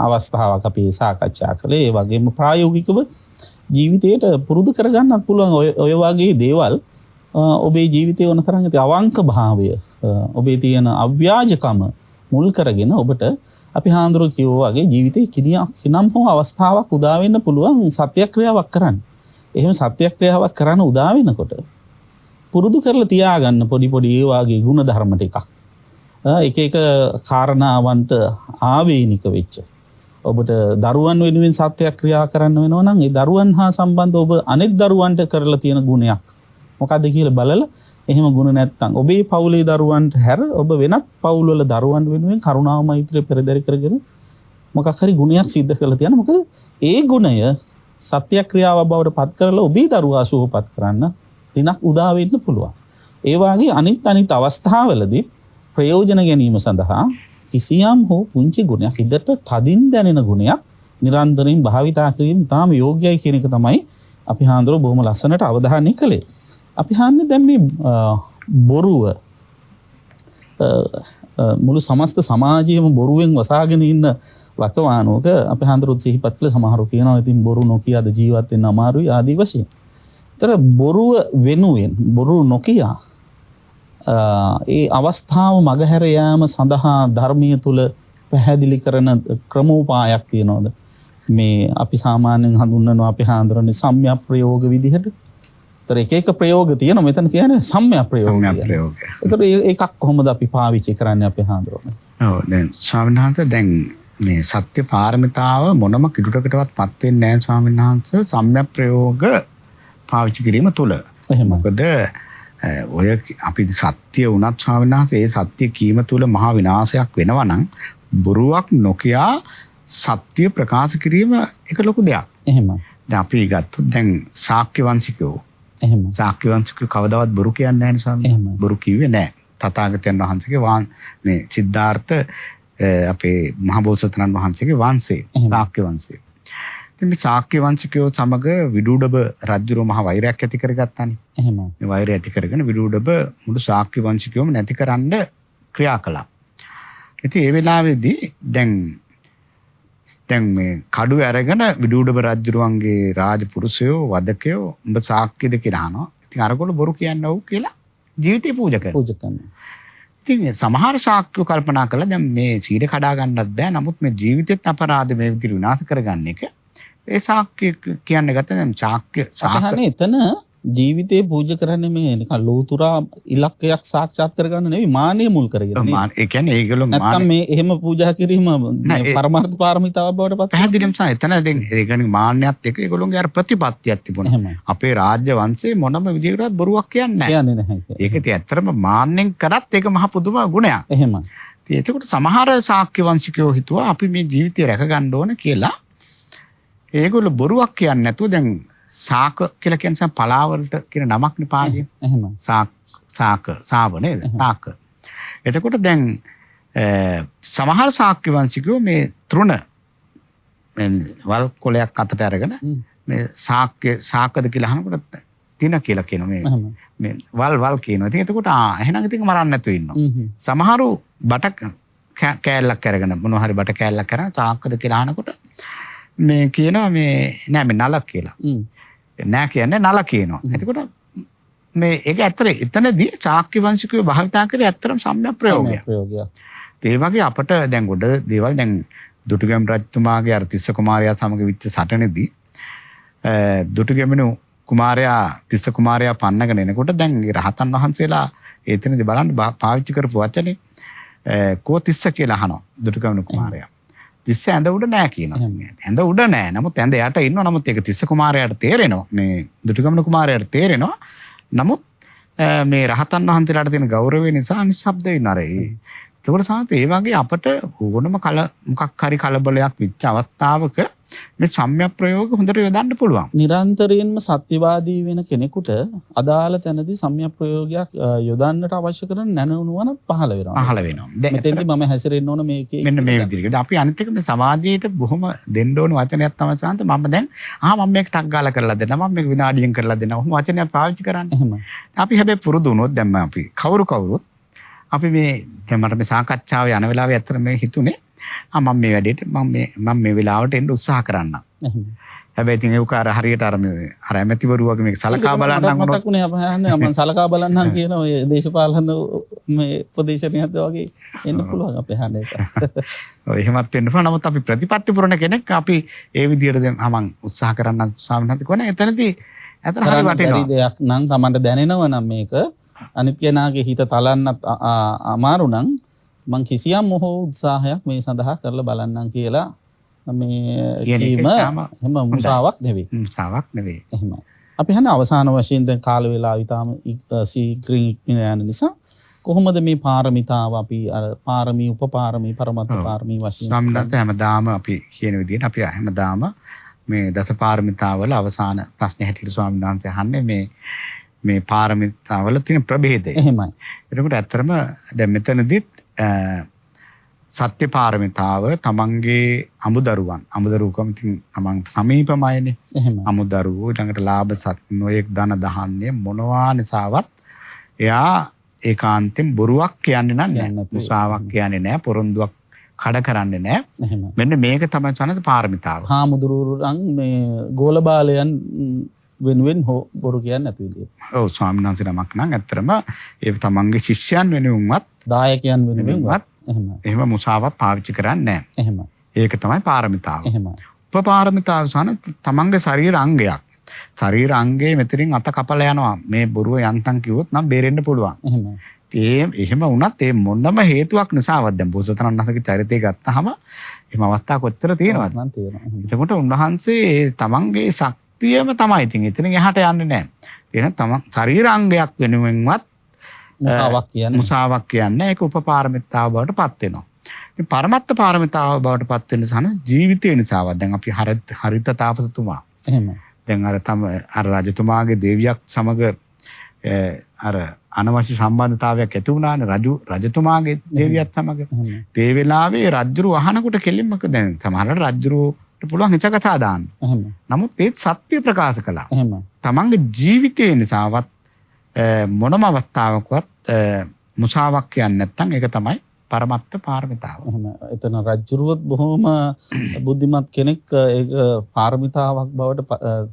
අවස්ථාවක් අපි සාකච්ඡා කළේ. ඒ වගේම ප්‍රායෝගිකව ජීවිතයට පුරුදු කරගන්නත් පුළුවන් ඔය ඔය වගේ දේවල් අ, ඔබේ ජීවිතයේ වන තරම් ඇති අවංක භාවය අ, ඔබේ තියෙන අව්‍යාජකම මුල් කරගෙන ඔබට අපි හාඳුරු කිව්වා වගේ ජීවිතේ කිනියක් කිනම් හෝ අවස්ථාවක් උදා වෙන්න පුළුවන් සත්‍යක්‍රියාවක් කරන්න. එහෙම සත්‍යක්‍රියාවක් කරන්න උදා වෙනකොට පුරුදු කරලා තියාගන්න පොඩි පොඩි ඒ වාගේ ಗುಣ ධර්ම ටිකක්. ආ, එක එක කාරණාවන්ට ආවේනික වෙච්ච. ඔබට දරුවන් වෙනුවෙන් සත්‍යක්‍රියා කරන්න වෙනවා නම් ඒ දරුවන් හා සම්බන්ධ ඔබ අනෙක් දරුවන්ට කරලා තියෙන ගුණයක්. මොකද්ද කියලා බලලා එහෙම ගුණ නැත්තම් ඔබේ පවුලේ දරුවන්ට හැර ඔබ වෙනත් පවුල්වල දරුවන් වෙනුවෙන් කරුණාව මෛත්‍රිය පෙරදරි කරගෙන මොකක් හරි ගුණයක් සිද්ධ කරලා තියන මොකද ඒ ගුණය සත්‍යක්‍රියාව බවට පත් කරලා ඔබේ දරුවා සුවපත් කරන්න දිනක් උදා වෙන්න පුළුවන්. ඒ වාගේ අනිත් අනිත් අවස්ථාවලදී ප්‍රයෝජන ගැනීම සඳහා කිසියම් හෝ පුංචි ගුණයක් හිතට තදින් දැනෙන ගුණයක් නිරන්තරයෙන් භාවිතා කිරීම තාම යෝග්‍යයි කියන එක තමයි අපි හාන්දරෝ බොහොම ලස්සනට අවධානය කළේ. අපි හන්නේ දැන් මේ අ, බොරුව අ, අ, මුළු සමස්ත සමාජයේම බොරුවෙන් වසාගෙන ඉන්න වකවානුවක අපි හඳුරුත් සිහිපත් කළ සමහරු කියනවා ඉතින් බොරු නොකිය අද ජීවත් වෙන්න අමාරුයි ආදී වශයෙන්. ඒතර බොරුව වෙනුවෙන් බොරු නොකිය අ, ඒ අවස්ථාව මගහැර යාම සඳහා ධර්මීය තුල පැහැදිලි කරන ක්‍රමෝපායක් තියනවාද? මේ අපි සාමාන්‍යයෙන් හඳුන්වනවා අපි හඳුන්වන්නේ සම්‍යක් ප්‍රයෝග විදිහට. ඒතර එක එක ප්‍රයෝග තියෙනවා මෙතන කියන්නේ සම්‍යක් ප්‍රයෝග. සම්‍යක් කියලා. ප්‍රයෝගය. ඒතර ඒකක් කොහොමද අපි පාවිච්චි කරන්නේ අපි හඳුන්වන්නේ? ඔව් දැන් ස්වාමීන් දැන් මේ සත්‍ය පාරමිතාව මොනම කිඩුටකටවත් පත් වෙන්නේ නැහැ ස්වාමීන් වහන්සේ සම්‍යක් ප්‍රයෝග පාවිච්චි කිරීම තුළ. එහෙමයි. මොකද ඔය අපි සත්‍ය වුණත් වහන්සේ ඒ සත්‍ය කීම තුළ මහා විනාශයක් වෙනවා නම් බොරුවක් නොකියා සත්‍ය ප්‍රකාශ කිරීම එක ලොකු දෙයක්. එහෙමයි. දැන් අපි ගත්තොත් දැන් ශාක්‍ය වංශිකයෝ එහෙමයි. ශාක්‍ය වංශිකයෝ කවදාවත් බොරු කියන්නේ නැහැ නේ ස්වාමීන් එහෙමයි. වහන්සේ. බොරු කිව්වේ නැහැ. තථාගතයන් වහන්සේගේ වාන් මේ සිද්ධාර්ථ අපේ මහබෝසතනන් වහන්සේගේ වංශේ. ශාක්‍ය වංශේ. ඉතින් මේ ශාක්‍ය වංශිකයෝ සමග විදුඩබ රජුරෝ මහ වෛරයක් ඇති කරගත්තානේ. එහෙමයි. මේ වෛරය ඇති කරගෙන විදුඩබ මුළු ශාක්‍ය වංශිකයෝම නැතිකරන්න ක්‍රියා කළා. ඉතින් ඒ වෙලාවේදී දැන් දැන් මේ කඩු අරගෙන විදුඩබ රජුරුවන්ගේ රාජපුරුෂයෝ වදකයෝ උඹ ශාක්‍යද කියලා අහනවා. ඉතින් අරගොල්ලෝ බොරු කියන්නේ ඔව් කියලා ජීවිතේ පූජා කරනවා. පූජා කරනවා. ඉතින් සමහර ශාක්‍යෝ කල්පනා කළා දැන් මේ සීල කඩා ගන්නත් බෑ. නමුත් මේ ජීවිතෙත් අපරාධ මේ විදිහට විනාශ කරගන්න එක ඒ ශාක්‍ය කියන්නේ ගත්තා දැන් ශාක්‍ය ශාක අතහනේ එතන ජීවිතේ පූජා කරන්නේ මේ නිකන් ලෝතුරා ඉලක්කයක් සාක්ෂාත් කරගන්න නෙවෙයි මානෙ මුල් කරගෙන. මාන- ඒ කියන්නේ ඒගොල්ලෝ නැත්තම් මාන මේ එහෙම පූජා කිරීම පරමාර්ථ පාරමිතාව බවට පත් පැහැදිලිවම සා එතන දැන් ඒ කියන්නේ මාන්නයත් එක්ක ඒගොල්ලෝගේ අර ප්‍රතිපත්තියක් තිබුණා. අපේ රාජ්‍ය වංශේ මොනම විදිහකටවත් බොරුවක් කියන්නේ නැහැ. කියන්නේ නැහැ. ඒක ඉතින් ඇත්තටම මාන්නෙන් කරත් ඒක මහ පුදුම ගුණයක්. එහෙමයි. ඉතින් එතකොට සමහර ශාක්‍ය වංශිකයෝ හිතුවා අපි මේ ජීවිතය රැක ගන්න ඕන කියලා. ඒගොල්ලෝ බොරුවක් කියන්නේ නැතුව දැන් ශාක කියලා කියන සම පලාවලට කියන නමක්නේ පාලියෙන්. එහෙමයි. සාක් සාක සාව නේද? සාක. එතකොට දැන් සමහර ශාක්‍ය වංශිකයෝ මේ තෘණ වල් කොලයක් අතට අරගෙන. මේ ශාක්‍ය ශාකද කියලා අහනකොට තින කියලා කියනවා මේ. මේ වල් වල් කියනවා. ඉතින් එතකොට ආ එහෙනම් ඉතින් මරන්න නැතුව ඉන්නවා. සමහරු බට කෑල්ලක් අරගෙන මොනවා හරි බට කෑල්ලක් අරගෙන ශාකද කියලා අහනකොට මේ කියනවා මේ නෑ මේ නල කියලා. නෑ කියන්නේ නල කියනවා. එතකොට මේ ඒක ඇත්තට එතනදී ශාක්‍ය වංශිකයෝ භාවිතා කරේ ඇත්තටම සම්‍යක් ප්‍රයෝගයක්. ඒ වගේ අපට දැන් ගොඩ දේවල් දැන් දුටුගැමුණු රජතුමාගේ අර තිස්ස කුමාරයා සමග විච්ච සටනේදී දුටුගැමුණු කුමාරයා තිස්ස කුමාරයා පන්නගෙන එනකොට දැන් රහතන් වහන්සේලා එතනදී බලන්න පාවිච්චි කරපු වචනේ කෝ තිස්ස කියලා අහනවා දුටුගැමුණු කුමාරයා. තිස්ස ඇඳ උඩ නෑ කියනවා. ඇඳ උඩ නෑ. නමුත් ඇඳ යට ඉන්නවා. නමුත් ඒක තිස්ස කුමාරයාට තේරෙනවා. මේ දුටුගැමුණු කුමාරයාට තේරෙනවා. නමුත් මේ රහතන් වහන්සේලාට තියෙන ගෞරවය නිසා නිශ්ශබ්ද වෙනවා. ඒකට සාත ඒ වගේ අපට ඕනම කල මොකක් හරි කලබලයක් විච්ච අවස්ථාවක මේ සම්‍යක් ප්‍රයෝග හොඳට යොදන්න පුළුවන්. නිරන්තරයෙන්ම සත්‍යවාදී වෙන කෙනෙකුට අදාළ තැනදී සම්‍යක් ප්‍රයෝගයක් යොදන්නට අවශ්‍ය කරන නැනුණුවනත් පහළ වෙනවා. පහළ වෙනවා. දැන් මෙතෙන්දී මම හැසිරෙන්න ඕන මේකේ මෙන්න මේ විදිහට. අපි අනිත් එක මේ සමාජයේට බොහොම දෙන්න ඕන වචනයක් තමයි සාන්ත මම දැන් ආ මම මේක ටක් ගාලා කරලා දෙන්න මම මේක විනාඩියෙන් කරලා දෙන්න. ඔහොම වචනයක් පාවිච්චි කරන්නේ. එහෙම. අපි හැබැයි පුරුදු වුණොත් දැන් අපි කවුරු කවුරුත් අපි මේ දැන් මට මේ සාකච්ඡාව යන වෙලාවේ ඇත්තට මේ හිතුනේ ආ මම මේ වැඩේට මම මේ මම මේ වෙලාවට එන්න උත්සාහ කරන්නම්. හැබැයි ඉතින් ඒක අර හරියට අර මේ අර ඇමතිවරු වගේ මේක සලකා බලන්නම් මතක් වුණොත් වුණේ අපහන්නේ මම සලකා බලන්නම් කියන ඔය දේශපාලන මේ උපදේශනියත් වගේ එන්න පුළුවන් අපේ හන්නේ ඒක. ඔය එහෙමත් වෙන්න පුළුවන්. නමුත් අපි ප්‍රතිපත්ති පුරන කෙනෙක් අපි ඒ විදිහට දැන් මම උත්සාහ කරන්න වහන්සේ කොහොනේ එතනදී ඇතර හරි වටිනවා. දෙයක් නම් Tamanට දැනෙනවා නම් මේක අනිත් කෙනාගේ හිත අ- අමාරු නම් මං කිසියම් මොහො උත්සාහයක් මේ සඳහා කරලා බලන්නම් කියලා මේ කීම එහෙම මුසාවක් නෙවෙයි. හ්ම්, සාවක් නෙවෙයි. එහෙමයි. අපි හන අවසාන වශයෙන් දැන් කාල වේලාව ඉතාම ශීඝ්‍රයෙන් ඉක්මන යන නිසා කොහොමද මේ පාරමිතාව අපි අර පාරමී උපපාරමී පරමත්ත ඔව්. පාරමී වශයෙන් ස්වාමීන් හැමදාම අපි කියන විදිහට අපි හැමදාම මේ දසපාරමිතාවල අවසාන ප්‍රශ්නේ හැටියට ස්වාමීන් වහන්සේ අහන්නේ මේ මේ පාරමිතාවල තියෙන ප්‍රභේදය. එහෙමයි. එතකොට ඇත්තරම දැන් මෙතනදිත් සත්‍ය පාරමිතාව තමන්ගේ අමුදරුවන් අමුදරුකම ඉතින් තමන් සමීපමයිනේ එහෙමයි. අමුදරුවෝ ළඟට ලාභ සත් නොයෙක් ධන දහන්නේ මොනවා නිසාවත් එයා ඒකාන්තයෙන් බොරුවක් කියන්නේ නැහැ. මුසාවක් කියන්නේ නැහැ පොරොන්දුවක් කඩ කරන්නේ නැහැ. මෙන්න මේක තමයි සනද පාරමිතාව හාමුදුරුවරුන් මේ ගෝල බාලයන් ම්, වෙනුවෙන් හෝ බොරු කියන්නේ නැති විදියට. ඔව් ස්වාමීන් වහන්සේ නමක් නම් ඇත්තරම ඒ තමන්ගේ ශිෂ්‍යයන් වෙනුවන්වත් දායකයන් වෙනුවෙන් වෙනුවන්වත් එහෙම. එහෙම මුසාවක් පාවිච්චි කරන්නේ නැහැ එහෙම. ඒක තමයි පාරමිතාව එහෙම. උපපාරමිතාව සන තමන්ගේ ශරීර අංගයක්. ශරීර අංගයේ මෙතනින් අත කපලා යනවා. මේ බොරුව යන්තම් කිව්වොත් නම් බේරෙන්න පුළුවන්. එහෙම. ඒ එහෙම වුණත් ඒ මොනම හේතුවක් නිසාවත් දැන් බෝසතාණන් වහන්සේගේ චරිතය ගත්තාම එහෙම අවස්ථා කොච්චර තියෙනවද? මම. එහෙම. එතකොට උන්වහන්සේ තමන්ගේ ශක්තියම තමයි. ඉතින් එතනින් එහාට යන්නේ නැහැ. එහෙනම් තමන් ශරීර අංගයක් වෙනුවෙන්වත් මුසාවක් කියන්නේ. මුසාවක් කියන්නේ ඒක උපපාරමිතාව බවට පත් වෙනවා. ඉතින් පරමත්ත පාරමිතාව බවට පත් වෙන සන ජීවිතය නිසාවත් දැන් අපි හරිත හරිත තාපසතුමා එහෙම. දැන් අර තම අර රජතුමාගේ දෙවියක් සමග අර අනවශ්‍ය සම්බන්ධතාවයක් ඇති වුණානේ රජු රජතුමාගේ දෙවියත් සමග. ඒ වෙලාවේ රජුරු අහනකොට කෙලින්ම දැන් සමහරවිට රජුරුට පුළුවන් හිත කතා දාන්න. එහෙම. නමුත් ඒත් සත්‍ය ප්‍රකාශ කළා. එහෙම. තමන්ගේ ජීවිතය නිසාවත් මොනම අවස්ථාවකවත් මුසාවක් කියන්නේ නැත්නම් ඒක තමයි පරමත්ත පාරමිතාව. එහෙම. එතන රජ්ජුරුවත් බොහොම බුද්ධිමත් කෙනෙක් ඒක පාරමිතාවක් බවට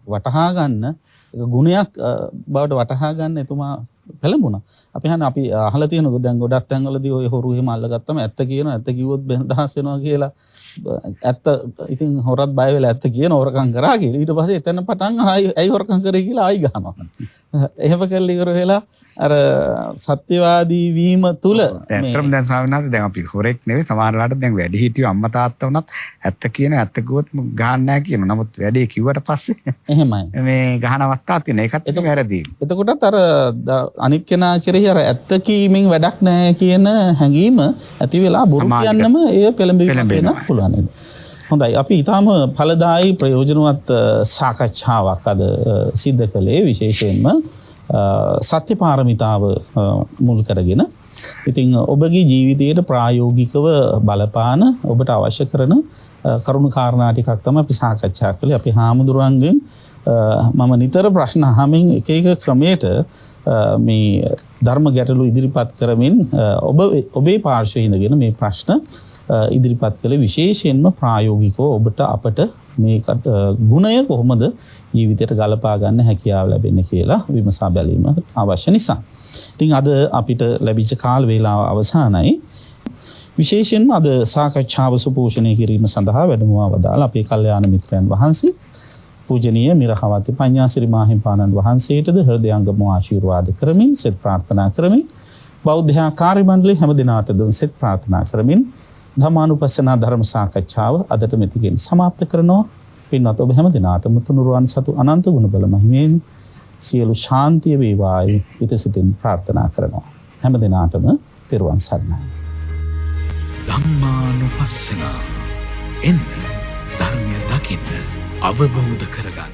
වටහා ගන්න ඒක ගුණයක් බවට වටහා ගන්න එතුමා පෙළඹුණා. අපි හන්නේ අපි අහලා තියෙනවා දැන් ගොඩක් තැන්වලදී ඔය හොරු එහෙම අල්ලගත්තම ඇත්ත කියනවා ඇත්ත කිව්වොත් බෙදහස් වෙනවා කියලා. ඇත්ත ඉතින් හොරත් බය වෙලා ඇත්ත කියන හොරකම් කරා කියලා. ඊට පස්සේ එතන පටන් ආයි ඇයි හොරකම් කරේ කියලා ආයි ගහනවා. එහෙම කළා ඉවර වෙලා අර සත්‍යවාදී වීම තුල ඇත්තටම දැන් ස්වාමීන් වහන්සේ දැන් අපි හොරෙක් නෙවෙයි සමහර වෙලාවට දැන් වැඩි හිටියෝ අම්මා තාත්තා වුණත් ඇත්ත කියන ඇත්ත කිව්වොත් ගහන්න නැහැ කියනවා. නමුත් වැඩේ කිව්වට පස්සේ එහෙමයි. මේ ගහන අවස්ථාවක් තියෙනවා. ඒකත් ඒක වැරදි. එතකොටත් අර අනිත් කෙනා කෙරෙහි අර ඇත්ත කීමෙන් වැඩක් නැහැ කියන හැඟීම ඇති වෙලා බොරු කියන්නම ඒ පෙළඹෙන්න වෙන පුළුවන් නේද? හොඳයි. අපි ඊටාම ඵලදායී ප්‍රයෝජනවත් සාකච්ඡාවක් අද සිද්ධ කළේ. විශේෂයෙන්ම සත්‍ය පාරමිතාව මුල් කරගෙන. ඉතින් ඔබගේ ජීවිතයට ප්‍රායෝගිකව බලපාන ඔබට අවශ්‍ය කරන කරුණු කාරණා ටිකක් තමයි අපි සාකච්ඡා කළේ. අපි හාමුදුරුවන්ගෙන් මම නිතර ප්‍රශ්න අහමින් එක එක ක්‍රමයට මේ ධර්ම ගැටලු ඉදිරිපත් කරමින් ඔබ ඔබේ පාර්ශ්වයේ ඉඳගෙන මේ ප්‍රශ්න ඉදිරිපත් කළේ විශේෂයෙන්ම ප්‍රායෝගිකව ඔබට අපට මේකට ගුණය කොහොමද ජීවිතයට ගලපා ගන්න හැකියාව ලැබෙන්නේ කියලා විමසා බැලීම අවශ්‍ය නිසා. ඉතින් අද අපිට ලැබිච්ච කාල වේලාව අවසానයි. විශේෂයෙන්ම අද සාකච්ඡාව සුපෝෂණය කිරීම සඳහා වැඩමවා වදාළ අපේ කල්යාණ මිත්‍රයන් වහන්සේ පූජනීය මිරහවති පඤ්ඤාසිරි මාහිම්පාණන් වහන්සේටද හෘදයාංගම ආශිර්වාද කරමින් සෙත් ප්‍රාර්ථනා කරමින් බෞද්ධ කාර්ය මණ්ඩලයේ හැම දිනාටද සෙත් ප්‍රාර්ථනා කරමින් ධර්මානුපස්සනා ධර්ම සාකච්ඡාව අදට මෙතිකින් સમાપ્ત කරනවා. පින්වත් ඔබ හැම දිනාටම තුනුරුවන් සතු අනන්ත ගුණ බල මහිමෙන් සියලු ශාන්තිය වේවායි හිතසිතින් ප්‍රාර්ථනා කරනවා. හැම දිනාටම තෙරුවන් සරණයි. ධම්මානුපස්සන එන්න ධර්මය දකින්න අවබෝධ කරගන්න